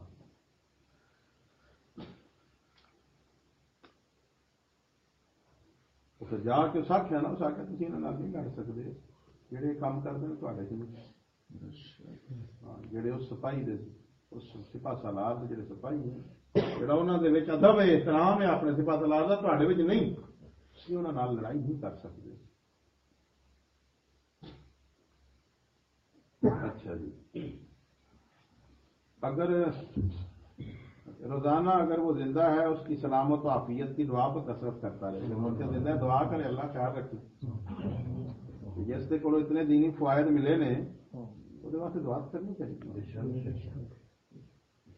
جا کے سکھ ہے نا آخر تھی انہوں نہیں لڑ سکتے جہے کام کرتے ہیں تھوڑے سے جہے اس سپاہی سپا سالار کے سپاہی ہیں جڑا انہوں دے ادب ہے احترام ہے اپنے سپا سالار کا تھوڑے وچ نہیں اسی انہوں لڑائی نہیں کر سکتے اچھا جی اگر روزانہ اگر وہ زندہ ہے اس کی سلامت و عافیت کی دعا پر کثرت کرتا رہے زندہ ہے دعا کرے اللہ خیال رکھے جس دے کولو اتنے دینی فوائد ملے نے ہاں۔ وہ واسطے دعا کرنی چاہیے۔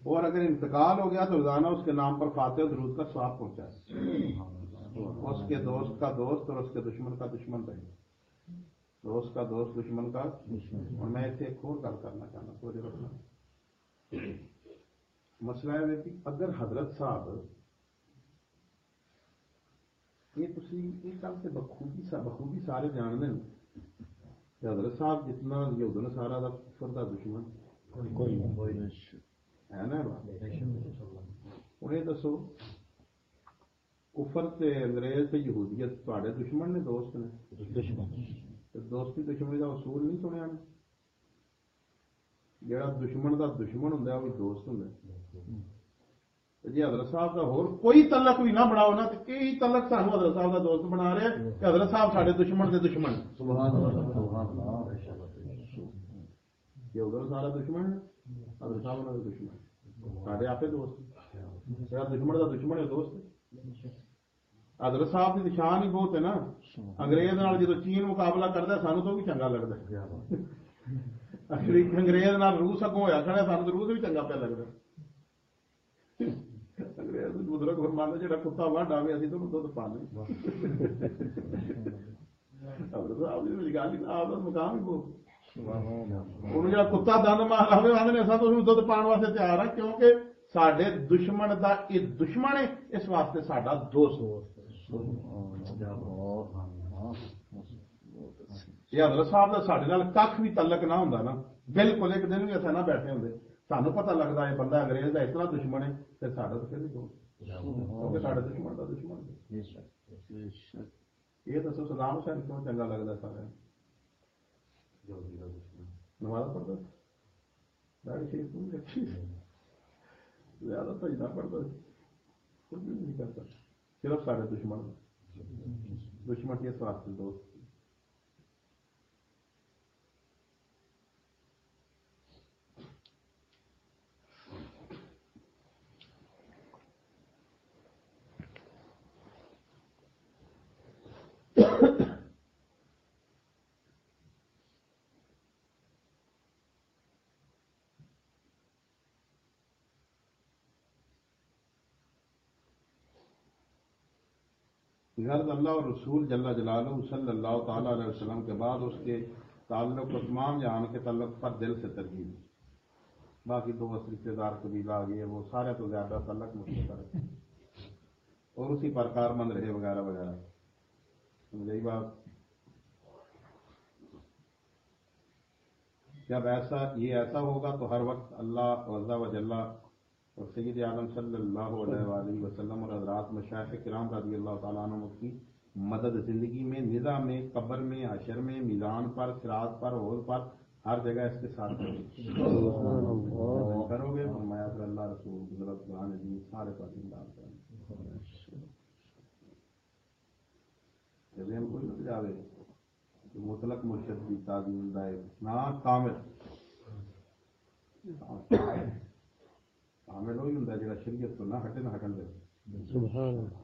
اور اگر انتقال ہو گیا تو روزانہ اس کے نام پر فاتح و درود کا سواب پہنچا۔ ہے اس کے دوست کا دوست اور اس کے دشمن کا دشمن رہے۔ دوست کا دوست دشمن کا اور میں اسے ایک اور گل کرنا چاہنا ہوں پورے رکھنا مسئلہ ہے کہ اگر حضرت صاحب یہ تھی یہ گل سے بخوبی بخوبی سارے جانتے ہیں۔ ਕੋਈ ਹੈ ਨਾ ਹੁਣ ਇਹ ਦੱਸੋ ਕੁਫਰ ਤੇ ਅੰਗਰੇਜ਼ ਤੇ ਯਹੂਦੀਅਤ ਤੁਹਾਡੇ ਦੁਸ਼ਮਣ ਨੇ ਦੋਸਤ ਨੇ? ਦੁਸ਼ਮਣ। ਤੇ ਦੋਸਤੀ ਦੁਸ਼ਮਣੀ ਦਾ ਉਸੂਲ ਨਹੀਂ ਸੁਣਿਆ ਨੇ? ਜਿਹੜਾ ਦੁਸ਼ਮਣ ਦਾ ਦੁਸ਼ਮਣ ਹੁੰਦਾ ਉਹ ਵੀ ਦੋਸਤ ਹੁੰਦਾ। ਜੇ ਹਜ਼ਰਤ ਸਾਹਿਬ ਦਾ ਹੋਰ ਕੋਈ ਤਲਕ ਵੀ ਨਾ ਬਣਾਓ ਨਾ ਤੇ ਇਹ ਹੀ ਤਲਕ ਸਾਨੂੰ ਹਜ਼ਰਤ ਸਾਹਿਬ ਦਾ ਦੋਸਤ ਬਣਾ ਰਿਹਾ ਕਿ ਹਜ਼ਰਤ ਸਾਹਿਬ ਸਾਡੇ ਦੁਸ਼ਮਣ ਦੇ ਦੁਸ਼ਮਣ ਸੁਭਾਨ ਅੱਲਾਹ ਸੁਭਾਨ ਅੱਲਾਹ। ਜੇ ਉਧਰ ਸਾਰਾ ਦੁਸ਼ਮਣ ਹਜ਼ਰਤ ਸਾਹਿਬ ਦਾ ਦੁਸ਼ਮਣ ਸਾਡੇ ਆਪੇ ਦੋਸਤ ਜਿਹੜਾ ਦੁਸ਼ਮਣ ਦਾ ਦੁਸ਼ਮਣ ਹੈ ਦੋਸਤ ਹਜ਼ਰਤ ਸਾਹਿਬ ਦੀ ਨਿਸ਼ਾਨ ਹੀ ਬਹੁਤ ਹੈ ਨਾ। ਅੰਗਰੇਜ਼ ਨਾਲ ਜਦੋਂ ਚੀਨ ਮੁਕਾਬਲਾ ਕਰਦਾ ਸਾਨੂੰ ਤਾਂ ਵੀ ਚੰਗਾ ਲੱਗਦਾ ਅੰਗਰੇਜ਼ ਨਾਲ ਰੂਸ ਅੱਗੋਂ ਹੋਇਆ ਖੜਾ ਸਾਨੂੰ ਤਾਂ ਰੂਸ ਵੀ ਚੰਗਾ ਪਿਆ ਲੱਗਦਾ ਅੰਗਰੇਜ਼ ਨੂੰ ਬੁਜ਼ਰਗ ਫਰਮਾਉਂਦਾ ਜਿਹੜਾ ਕੁੱਤਾ ਵੱਢ ਆਵੇ ਅਸੀਂ ਤੁਹਾਨੂੰ ਦੁੱਧ ਪਾ ਉਹਨੂੰ ਜਿਹੜਾ ਕੁੱਤਾ ਦੰਦ ਮਾਰ ਲਾਵੇ ਉਹ ਨੇ ਅਸਾਂ ਤਾਂ ਦੁੱਧ ਪਾਉਣ ਵਾਸਤੇ ਤਿਆਰ ਆ, ਕਿਉਂਕਿ ਸਾਡੇ ਦੁਸ਼ਮਣ ਦਾ ਇਹ ਦੁਸ਼ਮਣ ਹੈ, ਇਸ ਵਾਸਤੇ ਸਾਡਾ ਦੋਸਤ ਇਹ ਹਜ਼ਰਤ ਸਾਹਿਬ ਦਾ ਸਾਡੇ ਨਾਲ ਕੱਖ ਵੀ ਤਲਕ ਨਾ ਹੁੰਦਾ ਨਾ। ਬਿਲਕੁਲ ਇੱਕ ਦਿਨ ਵੀ ਅਸਾਂ ਨਾ ਬੈਠੇ ਹੁੰਦੇ। ਸਾਨੂੰ ਪਤਾ ਲੱਗਦਾ ਇਹ ਬੰਦਾ ਅੰਗਰੇਜ਼ ਦਾ ਇਤਨਾ ਦੁਸ਼ਮਣ ਹੈ, ਤੇ ਸਾਡਾ ਤਾਂ ਫਿਰ ਵੀ ਦੋਸਤ ਕਿਉਂਕਿ ਸਾਡੇ ਦੁਸ਼ਮਣ ਦਾ ਦੁਸ਼ਮਣ ਹੈ। ਇਹ ਦੱਸੋ ਸਦਾਮ ਹੁਸੈਨ ਕਿਉਂ ਚੰਗਾ ਲੱਗਦਾ ਸਾਰਿਆਂ ਨੂੰ। ਨਮਾਜ਼ ਪੜਦਾ ਦਾੜੀ ਸ਼ਰੀਫ ਨੂੰ ਰੱਖੀ ਜ਼ਿਆਦਾ ਤਾਂ ਇਦਾਂ ਪੜਦਾ ਕੁਝ ਨਹੀਂ ਕਰਦਾ। ਸਿਰਫ ਸਾਡੇ ਦੁਸ਼ਮਣ। ਦੁਸ਼ਮਣ ਕੇ ਸਾਥ ਦੋਸਤ। حضرت اللہ اور رسول جل جلال صلی اللہ تعالیٰ علیہ وسلم کے بعد اس کے تعلق و تمام جہان کے تعلق پر دل سے ترجیح باقی دو رشتے دار قبیلہ آگے وہ سارے تو زیادہ تعلق مشکل اور اسی پر کار مند رہے وغیرہ وغیرہ۔ سمجھائی بات جب ایسا یہ ایسا ہوگا تو ہر وقت اللہ عزا وجل اور سید عالم صلی اللہ علیہ وآلہ وسلم اور حضرات مشاہ کرام رضی اللہ تعالیٰ عنہ کی مدد زندگی میں نظا میں قبر میں عشر میں میزان پر سراط پر اور پر ہر جگہ اس کے ساتھ کرو گے فرمایا اللہ رسول سارے پاس جبھی کوئی نہ جاوے کہ مطلق مرشد تعظیم دائے نا کامل کامل ہوئی ہوں جا شریعت تو نہ ہٹے نہ ہٹن دے۔ سبحان اللہ۔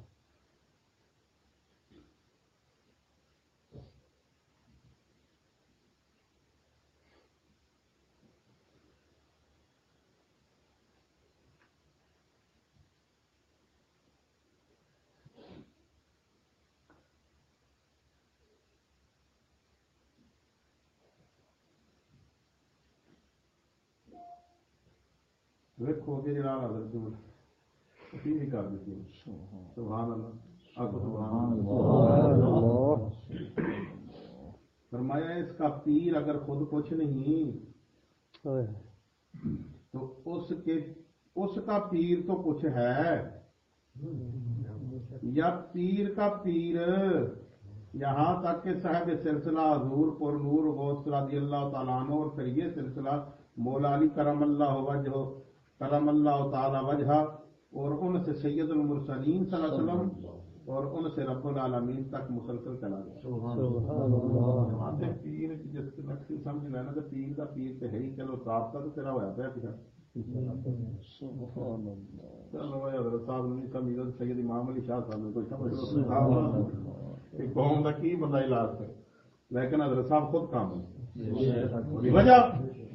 رکھو کہ جڑا حضرت جمعہ تین ہی کر دیتی ہے۔ سبحان اللہ۔ آپ سبحان اللہ۔ فرمایا اس کا پیر اگر خود کچھ نہیں تو اس کے اس کا پیر تو کچھ ہے۔ یا پیر کا پیر یہاں تک کہ صاحب سلسلہ حضور پر نور غوث رضی اللہ تعالیٰ عنہ اور پھر یہ سلسلہ مولا علی کرم اللہ ہوا جو کرم اللہ تعالی وجہ اور ان سے سید المرسلین صلی اللہ علیہ وسلم اور ان سے رب العالمین تک مسلسل چلا گیا۔ پیر جس نقصی سمجھ لینا تو پیر کا پیر تو ہے ہی چلو کا تو تیرا ہوا پیا پیا لیکن حضرت صاحب خود کام ہے وجہ؟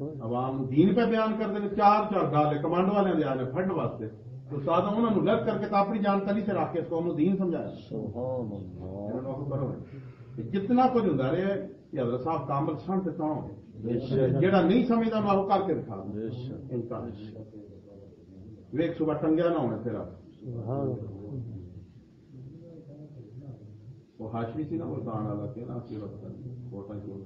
عوام دین پہ بیان کرتے ہیں چار چار گال کمانڈو والے لیا نے فنڈ واسطے۔ تو ساتھ انہوں نے لگ کر کے تو اپنی جانتاری سے رکھ کے اس کو ہم دین سمجھایا۔ جتنا کچھ ہوں رہے کہ حضرت صاحب کامل سن تو کون جہاں نہیں سمجھتا میں وہ کر کے دکھا ویک صبح ٹنگیا نہ ہونا پھر۔ وہ ہاشمی سی نا وہ گانا والا کہ نا فوٹا کیوں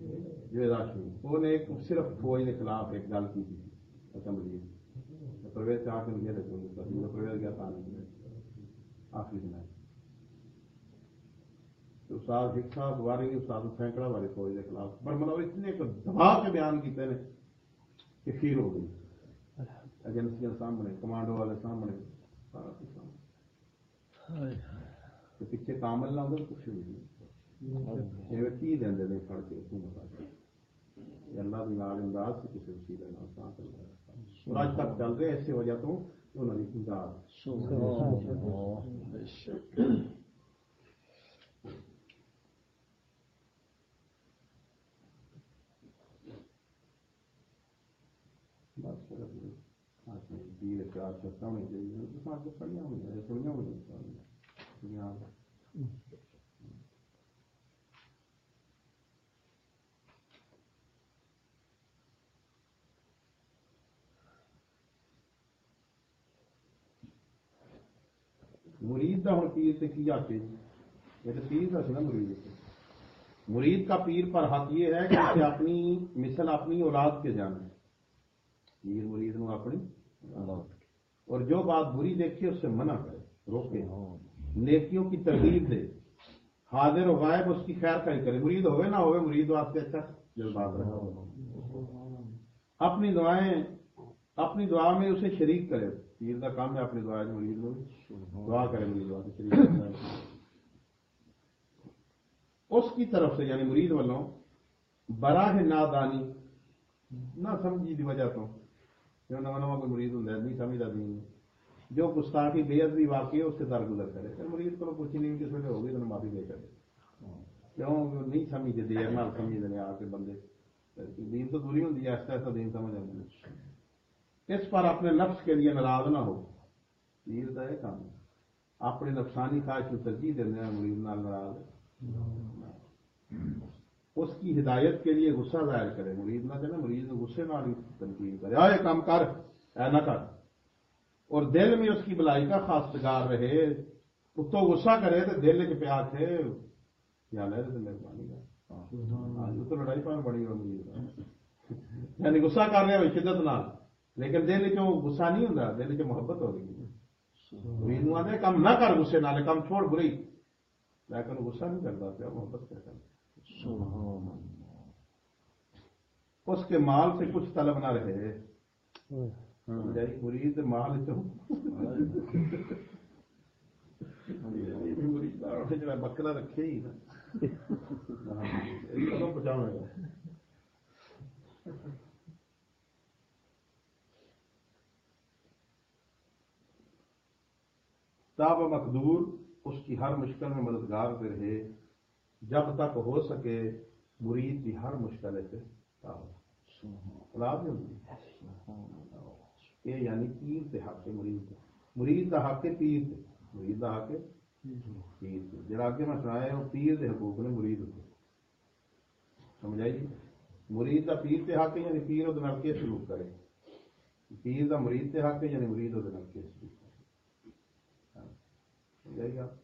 راشمی صرف فوج کے خلاف ایک گل کی اسمبلی اچھا پرویز پرویز گیا تھا آخری دن استاد صاحب استاد سینکڑا والے فوج کے خلاف پر مطلب اتنے کے بیان کیتے ہیں کہ خیر ہو گئی۔ ایجنسیاں سامنے کمانڈو والے سامنے سارا کچھ سامنے۔ پیچھے کامل نہ ہوگا کچھ نہیں۔ ਸੇਵਕੀ ਦਿੰਦੇ ਨੇ ਫੜ ਕੇ ਤੂੰ ਬਤਾ ਤੇ ਅੱਲਾ ਦੀ ਨਾਲ ਅੰਦਾਜ਼ ਸੀ ਕਿ ਸੇਵਕੀ ਦੇ ਨਾਲ ਸਾਥ ਕਰ ਰਿਹਾ ਸੀ ਰਾਜ ਤੱਕ ਚੱਲ ਰਹੇ ਐਸੇ ਹੋ ਜਾ ਤੂੰ ਉਹਨਾਂ ਦੀ ਸੁਦਾ چار چار چاہیے پڑھیا ہوئی ہیں مرید کا ہوں پیر سے کی آکے جی۔ یہ تو پیر کا سنا مرید۔ سے مرید کا پیر پر حق یہ ہے کہ اسے اپنی مثل اپنی اولاد کے جانے پیر مرید نو اپنی اور جو بات بری دیکھے اس سے منع کرے۔ روکے۔ نیکیوں کی تربیت دے۔ حاضر و غائب اس کی خیر کاری کرے۔ مرید ہوئے نہ ہوئے مرید واسطے اچھا جذبات رہے اپنی دعائیں اپنی دعا میں اسے شریک کرے۔ پیر کا کام ہے اپنی دعا مریض لوگ دعا کریں مریض والے اس کی طرف سے یعنی مریض والوں براہ نادانی نہ سمجھی دی وجہ تو جو نواں نواں کوئی مریض ہوں نہیں سمجھتا نہیں۔ جو گستاخی بے ادبی واقعی ہے اس سے در گزر کرے۔ پھر مریض کو پوچھی نہیں کس وجہ ہوگی تو معافی دے کرے۔ کیوں؟ نہیں سمجھتے دیر نہ سمجھتے آ کے بندے۔ دین تو دوری ہوتی ہے ایسا ایسا دین سمجھ آتے اس پر اپنے نفس کے لیے ناراض نہ ہو۔ پیر کا یہ کام اپنی نفسانی خواہش میں ترجیح دینا مریض نال ناراض ہے۔ اس کی ہدایت کے لیے غصہ ظاہر کرے۔ مریض نہ کہنا مریض نے غصے نہ تنقید کرے۔ آئے کام کر اے نہ کر۔ اور دل میں اس کی بلائی کا خاص گار رہے۔ تو غصہ کرے تو دل کے پیار تھے یا لے ہاں، جی، تو مہربانی کا لڑائی پہ بڑی مریض یعنی غصہ کر رہے ہیں شدت نال۔ لیکن دل چوں غصہ نہیں ہوتا دل چ محبت ہو گئی مرید آدھے کم نہ کر غصے نالے کم چھوڑ بری۔ لیکن غصہ نہیں کرتا پیا محبت کیا کرتا اس کے مال سے کچھ طلب نہ رہے۔ مرید مال بکرا رکھے ہی نا۔ ہاں، بچاؤ۔ تاب مقدور اس کی ہر مشکل میں مددگار سے رہے، جب تک ہو سکے مرید کی ہر مشکل سے تاب یہ یعنی پیر سے حق ہے مرید۔ مرید کا حق ہے پیر سے مرید کا حق ہے پیر سے جڑا کے میں سنایا وہ پیر کے حقوق نے مرید ہوتے۔ سمجھائی جی؟ مرید کا پیر سے حق ہے یعنی پیر وہ دن سلوک کرے۔ پیر کا مرید سے حق ہے یعنی مرید وہ دن کے سلوک ਜਾਏਗਾ।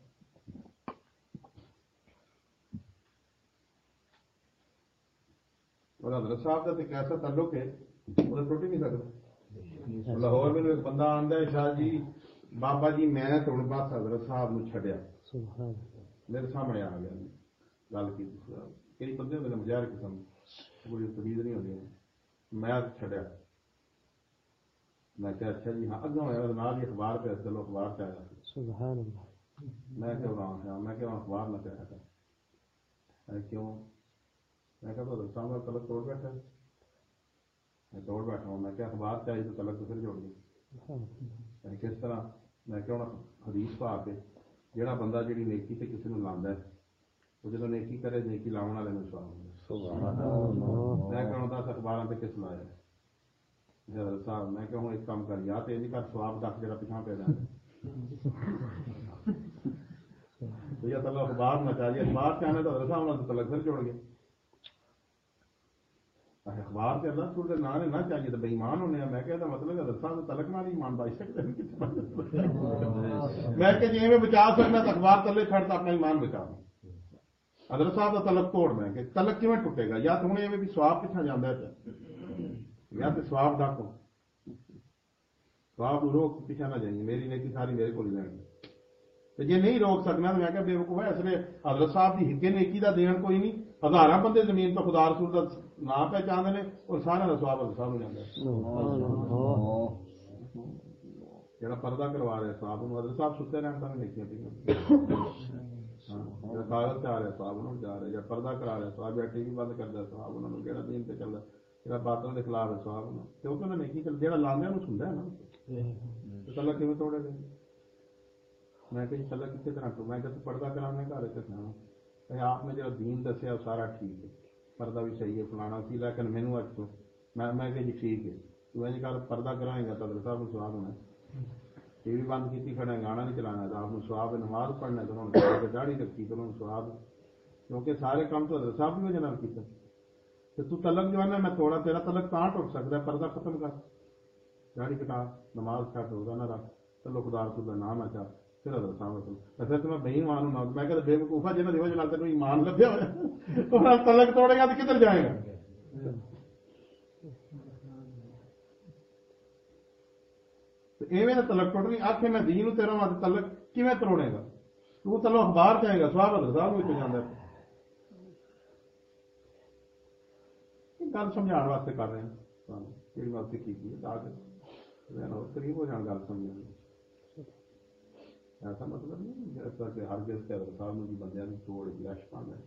ਔਰ ਹਜ਼ਰਤ ਦਾ ਤੇ ਕਿਹਦਾ ਤਾਲੁਕ ਹੈ ਉਹ ਟੁੱਟ ਨਹੀਂ ਸਕਦਾ। ਲਾਹੌਰ ਮੈਨੂੰ ਇੱਕ ਬੰਦਾ ਆਂਦਾ ਹੈ ਸ਼ਾਹ ਜੀ ਬਾਬਾ ਜੀ ਮੈਂ ਤੁਣ ਬਾਤ ਹਜ਼ਰਤ ਸਾਹਿਬ ਨੂੰ ਛੱਡਿਆ। ਮੇਰੇ ਸਾਹਮਣੇ ਆ ਗਿਆ ਗੱਲ ਕੀਤੀ ਕਿਹੜੀ ਬੰਦੇ ਹੁੰਦੇ ਨੇ ਮਜ਼ਾਰ ਕਿਸਮ ਕੋਈ ਤਵੀਦ ਨਹੀਂ ਹੁੰਦੀ। ਮੈਂ ਛੱਡਿਆ। ਮੈਂ ਕਿਹਾ ਅੱਛਾ ਜੀ ਹਾਂ ਅੱਗੋਂ ਆਇਆ ਨਾਲ ਹੀ ਅਖਬਾਰ ਤੇ ਚਲੋ ਅਖਬਾਰ ਤੇ ਆਇਆ। ਸੁਭਾਨ ਅੱਲਾਹ। ਮੈਂ ਕਿਹਾ ਹਾਂ ਹਾਂ ਮੈਂ ਕਿਹਾ ਅਖਬਾਰ ਨਾ ਪਿਆ ਕਰ? ਕਿਉਂ? ਮੈਂ ਕਿਹਾ ਸਾਹਿਬ ਦਾ ਤਲਕ ਤੋੜ ਬੈਠਾ। ਮੈਂ ਤੋੜ ਬੈਠਾ ਮੈਂ ਕਿਹਾ ਅਖਬਾਰ ਚ ਆਈ ਤਾਂ ਤਲਕ ਤੋਂ ਫਿਰ ਜੋੜ ਗਈ ਮੈਂ ਕਿਸ ਤਰ੍ਹਾਂ ਮੈਂ ਕਿਹਾ ਹੁਣ ਹਦੀਸ ਪਾ ਕੇ ਜਿਹੜਾ ਬੰਦਾ ਜਿਹੜੀ ਨੇਕੀ ਤੇ ਕਿਸੇ ਨੂੰ ਲਾਉਂਦਾ ਹੈ ਉਹ ਜਦੋਂ ਨੇਕੀ ਕਰੇ ਨੇਕੀ ਲਾਉਣ ਵਾਲੇ ਨੂੰ ਸਵਾਬ ਹੁੰਦਾ ਸੁਭਾਨ ਅੱਲਾਹ। ਮੈਂ ਕਿਹਾ ਦਸ ਅਖਬਾਰਾਂ ਤੇ ਕਿਸ ਲਾਇਆ? ਜਦ ਸਾਹਿਬ ਮੈਂ ਕਿਹਾ ਹੁਣ ਇੱਕ ਕੰਮ ਕਰ? ਜਾਂ ਤੇ ਇਹਦੀ ਕਰ ਸਵਾਬ ਤੱਕ ਜਿਹੜਾ ਪਿਛਾਂ ਪੈ ਜਾਂਦਾ تو تعالیٰ اخبار نہ چاہیے، اخبار سے تو رسا ہونا تو تلک گیا اخبار سے اللہ نہ نہ چاہیے تو بےمان ہونے میں کہتا مطلب رسا تو تلک نہ سکتے میں کہ جی میں بچا سکنا تو اخبار تلے کھڑتا اپنا ایمان بچا حضرت صاحب کا تلک توڑ میں کہ تلک کیویں ٹوٹے گا؟ یا تو ہوں یہ سواب کتنا جانا ہے؟ یا تو سواب ڈاکو۔ سواب روک پیچھا نہ جائیں، میری نیکی ساری میرے کو لے ਤੇ ਜੇ ਨਹੀਂ ਰੋਕ ਸਕਣਾ ਤਾਂ ਮੈਂ ਕਿਹਾ ਬੇਵਕੂਫ ਹੈ ਅਸਲੇ ਹਜ਼ਰਤ ਸਾਹਿਬ ਦੀ ਹਿੱਕੇ ਨੇਕੀ ਦਾ ਦੇਣ ਕੋਈ ਨਹੀਂ। ਹਜ਼ਾਰਾਂ ਬੰਦੇ ਜ਼ਮੀਨ ਤੋਂ ਖੁਦਾ ਰਸੂਲ ਦਾ ਨਾਂ ਪਹਿਚਾਨਦੇ ਨੇ ਔਰ ਸਾਰਿਆਂ ਦਾ ਸਵਾਬ ਹਜ਼ਰਤ ਸਾਹਿਬ ਨੂੰ ਜਾਂਦਾ ਜਿਹੜਾ ਪਰਦਾ ਕਰਵਾ ਰਿਹਾ ਸਾਹਿਬ ਨੂੰ ਹਜ਼ਰਤ ਸਾਹਿਬ ਸੁੱਤੇ ਰਹਿਣ ਤਾਂ ਨੇਕੀਆਂ ਪਈਆਂ। ਜਿਹੜਾ ਕਾਗਜ਼ ਤੇ ਆ ਰਿਹਾ ਸਾਹਿਬ ਨੂੰ ਜਾ ਰਿਹਾ ਜਾਂ ਪਰਦਾ ਕਰਾ ਰਿਹਾ ਸਾਹਿਬ ਜਾਂ ਟੀਵੀ ਬੰਦ ਕਰਦਾ ਸਾਹਿਬ ਉਹਨਾਂ ਨੂੰ ਜਿਹੜਾ ਦੀਨ ਤੇ ਚੱਲਦਾ। ਜਿਹੜਾ ਬਾਤਾਂ ਦੇ ਖਿਲਾਫ ਹੈ ਸਾਹਿਬ ਨੂੰ। ਤੇ ਉਹ ਕਹਿੰਦਾ ਨੇਕੀ ਚੱਲ ਜਿਹੜਾ ਲਾਉਂਦਾ ਉਹਨੂੰ ਸੁਣਦਾ ਹੈ ਨਾ ਤੇ ਕੱਲਾ ਕਿਵੇਂ ਤੋੜੇਗਾ? ਮੈਂ ਕਿਹਾ ਜੀ ਕੱਲਾ ਕਿੱਥੇ ਤਰ੍ਹਾਂ ਤੂੰ? ਮੈਂ ਕਿਹਾ ਤੂੰ ਪਰਦਾ ਕਰਾਉਣੇ ਘਰ ਚ ਸੁਣਾ ਤੇ ਆਪ ਨੇ ਜਿਹੜਾ ਦੀਨ ਦੱਸਿਆ ਉਹ ਸਾਰਾ ਠੀਕ ਹੈ। ਪਰਦਾ ਵੀ ਸਹੀ ਹੈ, ਫਲਾਣਾ ਸੀ, ਲੇਕਿਨ ਮੈਨੂੰ ਅੱਜ ਤੋਂ ਮੈਂ ਮੈਂ ਕਿਹਾ ਜੀ ਠੀਕ ਹੈ। ਤੂੰ ਇੰਜ ਕਰ ਪਰਦਾ ਕਰਾਏਗਾ ਤਾਂ ਸਾਹਿਬ ਨੂੰ ਸਵਾਦ ਹੋਣਾ। ਟੀਵੀ ਬੰਦ ਕੀਤੀ ਖੜਾ ਗਾਣਾ ਨਹੀਂ ਚਲਾਣਾ ਤਾਂ ਆਪ ਨੂੰ ਸਵਾਬ ਨਮਾਜ਼ ਪੜ੍ਹਨਾ ਤਾਂ ਉਹਨਾਂ ਦਾੜੀ ਰੱਖੀ, ਤਾਂ ਉਹਨਾਂ ਨੂੰ ਕਿਉਂਕਿ ਸਾਰੇ ਕੰਮ ਤੋਂ ਸਾਹਿਬ ਦੀ ਵਜ੍ਹਾ ਨਾਲ ਕੀਤਾ। ਤੇ ਤੂੰ ਤਲਕ ਜਵਾਨਾ ਮੈਂ ਤੋੜਾ ਤੇਰਾ ਤਲਕ ਤਾਂ ਟੁੱਟ ਸਕਦਾ, ਪਰਦਾ ਖਤਮ ਕਰ। ਦਾੜੀ ਕਟਾ, ਨਮਾਜ਼ ਛੱਡ, ਰੋਜ਼ਾ ਨਾ ਰੱਖ। ਚਲੋ ਖੁਦਾ ਦਾ ਨਾਮ ਆਚਾ ਫਿਰ ਹਜ਼ਰਤ ਸਾਹਿਬ ਤੇ। ਮੈਂ ਬੇਈਮਾਨ ਨੂੰ ਨਾ ਮੈਂ ਕਹਿੰਦਾ ਬੇਵਕੂਫਾ ਜਿਹਨਾਂ ਦੀ ਵਜ੍ਹਾ ਨਾਲ ਤੈਨੂੰ ਇਮਾਨ ਲੱਭਿਆ ਹੋਇਆ। ਉਹ ਨਾਲ ਤਲਕ ਤੋੜੇਗਾ ਤਾਂ ਕਿੱਧਰ ਜਾਏਗਾ? ਐਵੇਂ ਦਾ ਤਲਕ ਟੁੱਟਣੀ, ਆਖੇ ਮੈਂ ਦੀਨ ਨੂੰ ਤੇਰਾ ਮਤ ਤਲਕ ਕਿਵੇਂ ਤੋੜੇਗਾ? ਤੂੰ ਤਲੋ ਅਖਬਾਰ ਜਾਏਗਾ ਸਵਾਬ ਸਾਹਿਬ ਵਿੱਚ ਜਾਂਦਾ। ਗੱਲ ਸਮਝਾਉਣ ਵਾਸਤੇ ਕਰ ਰਹੇ ਹਾਂ। ਤੁਹਾਨੂੰ ਜਿਹੜੀ ਵਾਸਤੇ ਕੀਤੀ ਹੈ? ਤਾਂ ਕਿ ਮੈਂ ਕਰੀਬ ਹੋ ਜਾਣ ਗੱਲ ਸਮਝਣ ایسا مطلب نہیں جیسا کہ ہر جس کے صاحب اغسام بندے نے توڑ گیا پانا ہے۔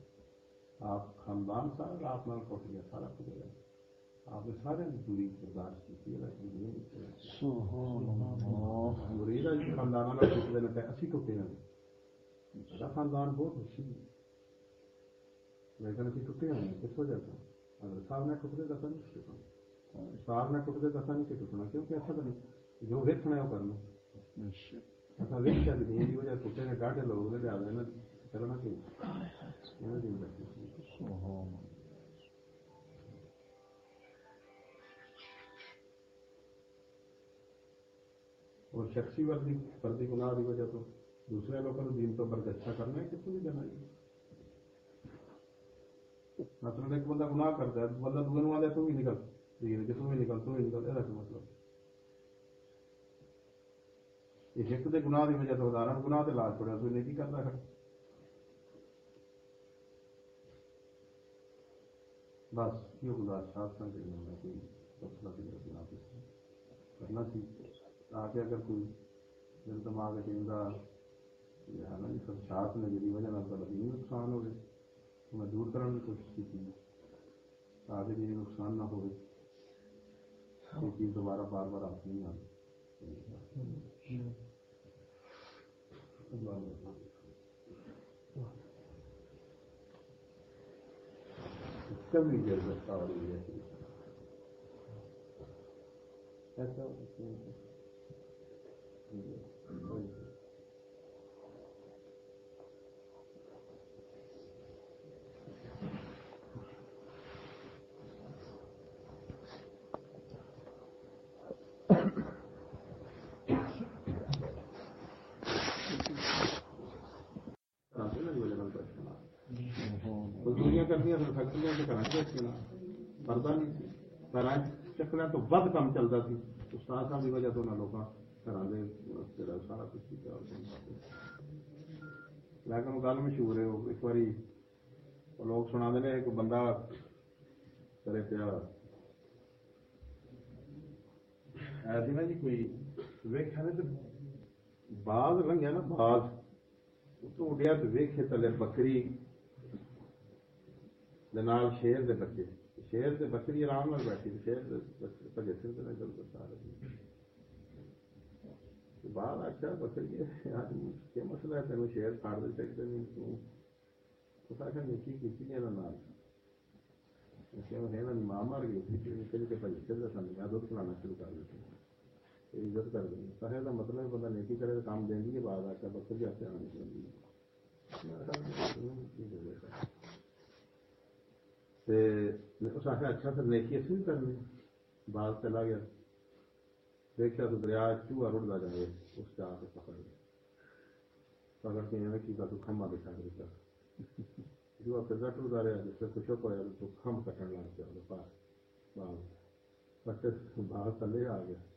آپ خاندان سارا آپ نال کٹ گیا سارا کٹ گیا۔ آپ نے سارے دوری برداشت کی مرید ہے۔ خاندان والا کٹ دینا پہ اسی کٹے ہیں سارا خاندان بہت خوشی لیکن اسی کٹے ہیں کس وجہ سے؟ حضرت صاحب نے کٹتے دسا نہیں کٹنا صاحب نے کٹتے دسا نہیں کہ کٹنا کیونکہ ایسا نہیں جو ویکنا ہے وہ کرنا وجہ اور شخصی وردی فردی گناہ کی وجہ تو دوسرے لوگوں نے دین تو برد اچھا کرنا ہے کتنی دینا مطلب ایک بندہ گناہ کرتا ہے بندہ دوسرے تو بھی نکل دین کے تو بھی نکل تو بھی نکل یہ مطلب یہ شرک دے گناہ دی وجہ تو ہزاراں گناہ تے لاج پڑیا تو نیکی کردا کھڑا بس یہ گزارش آپ سن کے لیے کوئی مسئلہ بھی رکھنا کرنا تھی تاکہ اگر کوئی دل دماغ چیندہ یہ ہے نا یہ سب شاپ نے جی وجہ نال غلطی نقصان ہوئے میں دور کرنے کی کوشش کی تھی۔ تاکہ میری نقصان نہ ہو ہاں۔ یہ چیز دوبارہ بار بار آپ نہیں آئی ہاں۔ کبھی دیر ہے ایسا میں کرتی ہاں۔ فیکٹریاں کراچی اچھی نہیں کراچی تو بد کم چلتا تھی۔ استاد صاحب کی وجہ تو نہ لوگ سارا کچھ مشہور ہے۔ ایک لوگ سنا دے ایک بندہ کرے پیا۔ ایسی نا جی کوئی ویخ بعض نا بعض تو اڈیا تو ویکھے تلے بکری دے نال شیر دے بچے شیر دے بکری آرام نال بیٹھی شیر دے بچے پلے سر دے گل بتا رہی بعد آچا بکری یار کیا مسئلہ ہے تینوں شیر پھاڑ دے سکتے نہیں تو اس آخر نیکی کی ہے نا نال ماں مار گئی تھی پلے سر دے سامنے دودھ پلانا شروع کر دیتے عزت کر دیں سہر کا مطلب ہے بندہ نیکی کرے کام دیں گے بعض آج کا بکر جاتے ہیں آنے اچھا سر نیکی کرنی چلا گیا دیکھا تو دریا چوہا جائے اس کے پکڑ گیا پکڑ کے کی تو کھمبا چوہا پھر رہا جس سے خوش ہو تو کھم کٹن لگ پاس باہر پٹے باہر آ گیا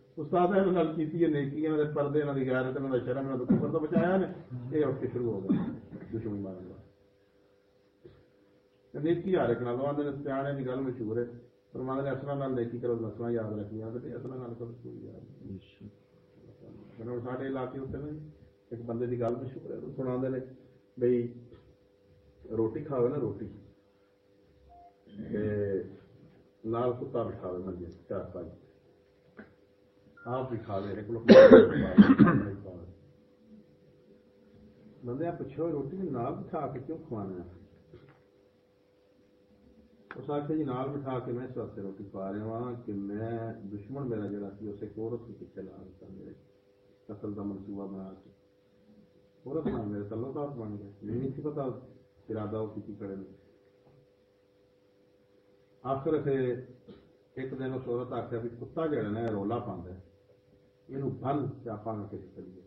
ਉਸਤਾਦ ਇਹਨਾਂ ਨਾਲ ਕੀਤੀ ਹੈ ਨੇਕੀ ਦੇ ਪਰਦੇ, ਇਹਨਾਂ ਦੀ ਗੈਰਤ, ਇਹਨਾਂ ਦਾ ਸ਼ਰਮ, ਇਹਨਾਂ ਦਾ ਕੁਫਰ ਤੋਂ ਬਚਾਇਆ ਨੇ। ਇਹ ਉੱਠ ਕੇ ਸ਼ੁਰੂ ਹੋ ਗਿਆ, ਦੁਸ਼ਮਣੀ ਮਾਰਨ ਦਾ ਨੇਕੀ ਹਰ ਇੱਕ ਨਾਲ ਆਉਂਦੇ ਨੇ ਸਿਆਣੇ ਦੀ ਗੱਲ ਮਸ਼ਹੂਰ ਹੈ। ਪਰਮਾਤਮਾ ਨੇ ਅਸਲਾਂ ਨਾਲ ਨੇਕੀ ਕਰੋ ਨਸਲਾਂ ਯਾਦ ਰੱਖੀਆਂ, ਤੇ ਅਸਲਾਂ ਨਾਲ ਕਰੋ, ਕੋਈ ਯਾਦ ਮੈਨੂੰ ਸਾਡੇ ਇਲਾਕੇ ਉੱਤੇ ਨਾ ਇੱਕ ਬੰਦੇ ਦੀ ਗੱਲ ਮਸ਼ਹੂਰ ਹੈ, ਉਹ ਸੁਣਾਉਂਦੇ ਨੇ ਬਈ, ਰੋਟੀ ਖਾਵੇ ਨਾ ਰੋਟੀ। ਤੇ ਨਾਲ ਕੁੱਤਾ ਬਿਠਾਵੇ ਮੰਜੇ ਚਾਰ ਪੰਜ। ਆਪ ਵੀ ਖਾਵੇ ਇੱਕ ਲੋਕ ਬੰਦੇ ਆ ਪੁੱਛੋ ਰੋਟੀ ਵੀ ਨਾਲ ਬਿਠਾ ਕੇ ਕਿਉਂ ਖਵਾਉਣਾ ਉਸ ਆਖੇ ਜੀ, ਨਾਲ ਬਿਠਾ ਕੇ ਮੈਂ ਇਸ ਵਾਸਤੇ ਰੋਟੀ ਖਵਾ ਰਿਹਾ ਹਾਂ ਕਿ ਮੈਂ ਦੁਸ਼ਮਣ ਮੇਰਾ ਜਿਹੜਾ ਸੀ, ਉਸੇ ਕੋਰਤ ਨੂੰ ਪਿੱਛੇ ਲਾ ਦਿੱਤਾ ਮੇਰੇ ਕਤਲ ਦਾ ਮਨਸੂਬਾ ਬਣਾ ਕੇ। ਕੋਰਤ ਨਾਲ ਮੇਰੇ ਤਲੋਕਾਤ ਬਣ ਗਿਆ। ਮੈਨੂੰ ਨਹੀਂ ਸੀ ਪਤਾ ਇਰਾਦਾ ਉਹ ਕੀ ਕਰੇ ਨੇ। ਆਖਰ ਤੇ ਇੱਕ ਦਿਨ ਉਸ ਔਰਤ ਆਖਿਆ ਵੀ ਕੁੱਤਾ ਜਿਹੜਾ ਨਾ ਰੋਲਾ ਪਾਉਂਦਾ ਇਹਨੂੰ ਬੰਨ ਤੇ ਆਪਾਂ ਨਾ ਕਿਸੇ ਕਰੀਏ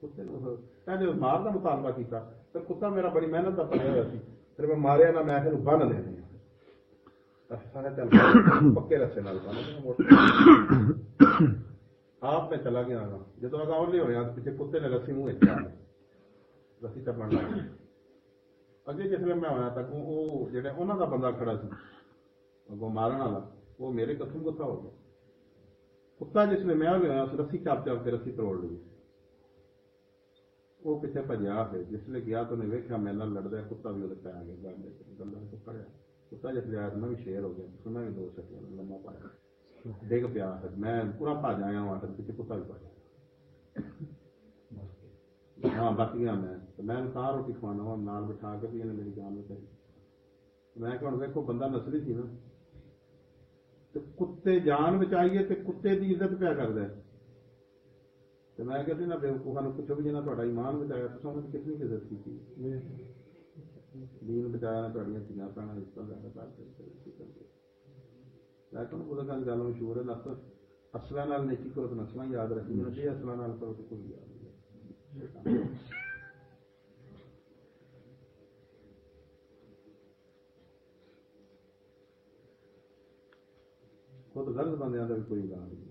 ਕੁੱਤੇ ਨੂੰ ਕਹਿੰਦੇ ਮਾਰ ਦਾ ਮੁਤਾਲਬਾ ਕੀਤਾ ਪਰ ਕੁੱਤਾ ਮੇਰਾ ਬੜੀ ਮਿਹਨਤ ਦਾ ਬਣਿਆ ਹੋਇਆ ਸੀ। ਫਿਰ ਮੈਂ ਮਾਰਿਆ ਨਾ, ਮੈਂ ਇਹਨੂੰ ਬੰਨ ਦੇਣੇ ਸਾਰੇ ਚੱਲ ਪੱਕੇ ਰਸੇ ਨਾਲ ਬੰਨ ਆਪ ਮੈਂ ਚਲਾ ਗਿਆ ਨਾ ਜਦੋਂ ਅਗਾਉਂ ਲਈ ਹੋਇਆ ਪਿੱਛੇ ਕੁੱਤੇ ਨੇ ਰੱਸੀ ਮੂੰਹ ਵਿੱਚ ਪਾ ਰੱਸੀ ਚੱਪਣ ਲੱਗ ਗਈ। ਅੱਗੇ ਵੇਲੇ ਮੈਂ ਆਇਆ ਤੱਕ ਉਹ ਉਹ ਜਿਹੜੇ ਉਹਨਾਂ ਦਾ ਬੰਦਾ ਖੜਾ ਸੀ, ਅੱਗੋਂ ਮਾਰਨ ਵਾਲਾ, ਉਹ ਮੇਰੇ ਕਥਮ ਗੁੱਸਾ ਹੋ ਗਿਆ। ਕੁੱਤਾ ਜਿਸਨੇ ਮੈਂ ਵੀ ਆਇਆ ਉਸ ਰੱਸੀ ਚਾਪ ਚਾਪ ਕੇ ਰੱਸੀ ਤੋੜ ਲਈ। ਉਹ ਪਿੱਛੇ ਭੱਜਿਆ ਫਿਰ ਜਿਸਲੇ ਗਿਆ ਤਾਂ ਉਹਨੇ ਵੇਖਿਆ ਮੇਰੇ ਨਾਲ ਲੜਦਾ ਕੁੱਤਾ ਵੀ ਉਹਦੇ ਪੈ ਆ ਗਿਆ ਗਾਂਡੇ ਗੱਲਾਂ ਤੋਂ ਪੜਿਆ ਕੁੱਤਾ ਜਿਸਲੇ ਆਇਆ ਮੈਂ ਵੀ ਸ਼ੇਰ ਹੋ ਗਿਆ ਫਿਰ ਵੀ ਦੋ ਸਕਿਆ ਲੰਮਾ ਪਾਇਆ। ਡਿੱਗ ਪਿਆ ਮੈਂ ਪੂਰਾ ਭੱਜ ਆਇਆ ਵਾਂ ਤੇ ਪਿੱਛੇ ਕੁੱਤਾ ਵੀ ਭੱਜ ਹਾਂ, ਬਚ ਗਿਆ ਮੈਂ। ਮੈਂ ਉਹਨੂੰ ਤਾਂ ਰੋਟੀ ਖਵਾਉਣਾ ਨਾਲ ਬਿਠਾ ਕੇ ਵੀ ਇਹਨੇ ਮੇਰੀ ਜਾਨ ਬਚਾਈ। ਮੈਂ ਕਿਹਾ ਹੁਣ ਵੇਖੋ, ਬੰਦਾ ਨਸਲੀ ਸੀ ਨਾ। ਕੁੱਤੇ ਜਾਨ ਬਚਾਈਏ ਤੇ ਕੁੱਤੇ ਦੀ ਇੱਜ਼ਤ ਪਿਆ ਕਰਦਾ ਤੇ ਮੈਂ ਕਹਿੰਦੇ ਨਾ ਬੇਵਕੂਫਾਂ ਨੂੰ ਪੁੱਛੋ ਵੀ ਜਿਹਨਾਂ ਤੁਹਾਡਾ ਇਮਾਨ ਬਚਾਇਆ ਤੁਸੀਂ ਉਹਨਾਂ ਦੀ ਕਿੰਨੀ ਇੱਜ਼ਤ ਕੀਤੀ دین بچایا تھوڑی دیا بھن اس طرح لیکن وہ گل گل مشہور ہے نفس اصلوں نیکی کرو تو نسل یاد رکھنی ہے جی اصلوں کرو تو کوئی یاد نہیں ਖੁਦ ਗਲਤ ਬੰਦਿਆਂ ਦਾ ਵੀ ਕੋਈ ਇਲਾਜ ਨਹੀਂ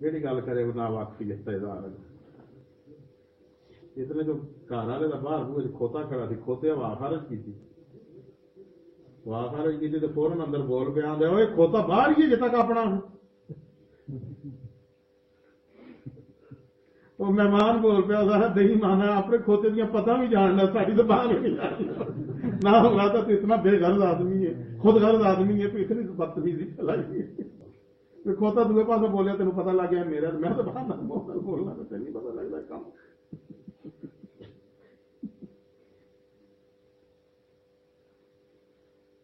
ਜਿਹੜੀ ਗੱਲ ਕਰੇ ਉਹ ਨਾ ਵਾਕਫੀ ਰਿਸ਼ਤੇਦਾਰ ਇਤਨੇ ਜੋ ਘਰ ਵਾਲੇ ਦਾ ਬਾਹਰ ਬੂਹੇ ਖੋਤਾ ਖੜਾ ਸੀ, ਖੋਤੇ ਹਵਾ ਖਾਰਜ ਕੀਤੀ। ਹਵਾ ਖਾਰਜ ਕੀਤੀ ਤੇ ਫੌਰਨ ਅੰਦਰ ਬੋਲ ਪਿਆ ਆਂਦੇ ਓਏ, ਖੋਤਾ ਬਾਹਰ ਹੀ ਹੈ ਤੱਕ ਆਪਣਾ ਉਹ ਮਹਿਮਾਨ ਬੋਲ ਪਿਆ ਉਹਦਾ ਦਹੀਂ ਮਾਨਾ, ਆਪਣੇ ਖੋਤੇ ਦੀਆਂ ਪਤਾ ਵੀ ਜਾਣਦਾ ਸਾਡੀ ਤਾਂ ਬਾਹਰ ਨਾ ਹੋਗਾ ਤਾਂ ਇਤਨਾ ਬੇਗਰਜ਼ ਆਦਮੀ ਹੈ ਖੁਦ ਗਰਜ਼ ਆਦਮੀ ਹੈ ਤੂੰ ਇਤਨੀ ਬਦਤਮੀਜ਼ੀ ਚਲਾਈ। ਤੇ ਖੋਤਾ ਦੂਏ ਪਾਸੇ ਬੋਲਿਆ, ਤੈਨੂੰ ਪਤਾ ਲੱਗ ਗਿਆ ਮੇਰਾ ਮੈਂ ਤਾਂ ਬਾਹਰ ਨਾਲ ਬੋਲਣਾ ਬੋਲਣਾ ਤੇ ਨਹੀਂ ਪਤਾ ਲੱਗਦਾ ਕੰਮ।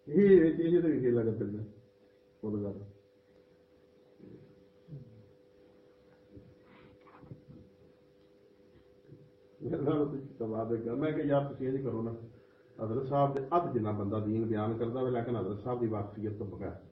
ਇਹ ਚੀਜ਼ ਤੇ ਵੀ ਲੱਗ ਪੈਂਦਾ ਉਹਦਾ ਗੱਲ ਨਾਲ ਤੁਸੀਂ ਕਵਾ ਦੇਗਾ ਮੈਂ ਕਿ ਯਾਰ ਤੁਸੀਂ ਇਹ ਕਰੋ ਨਾ, ਹਜ਼ਰਤ ਸਾਹਿਬ ਦੇ ਅੱਧ ਜਿੰਨਾ ਬੰਦਾ ਦੀਨ ਬਿਆਨ ਕਰਦਾ ਵੇ, ਲੇਕਿਨ ਹਜ਼ਰਤ ਸਾਹਿਬ ਦੀ ਵਾਕਫੀਅਤ ਤੋਂ ਬਗੈਰ।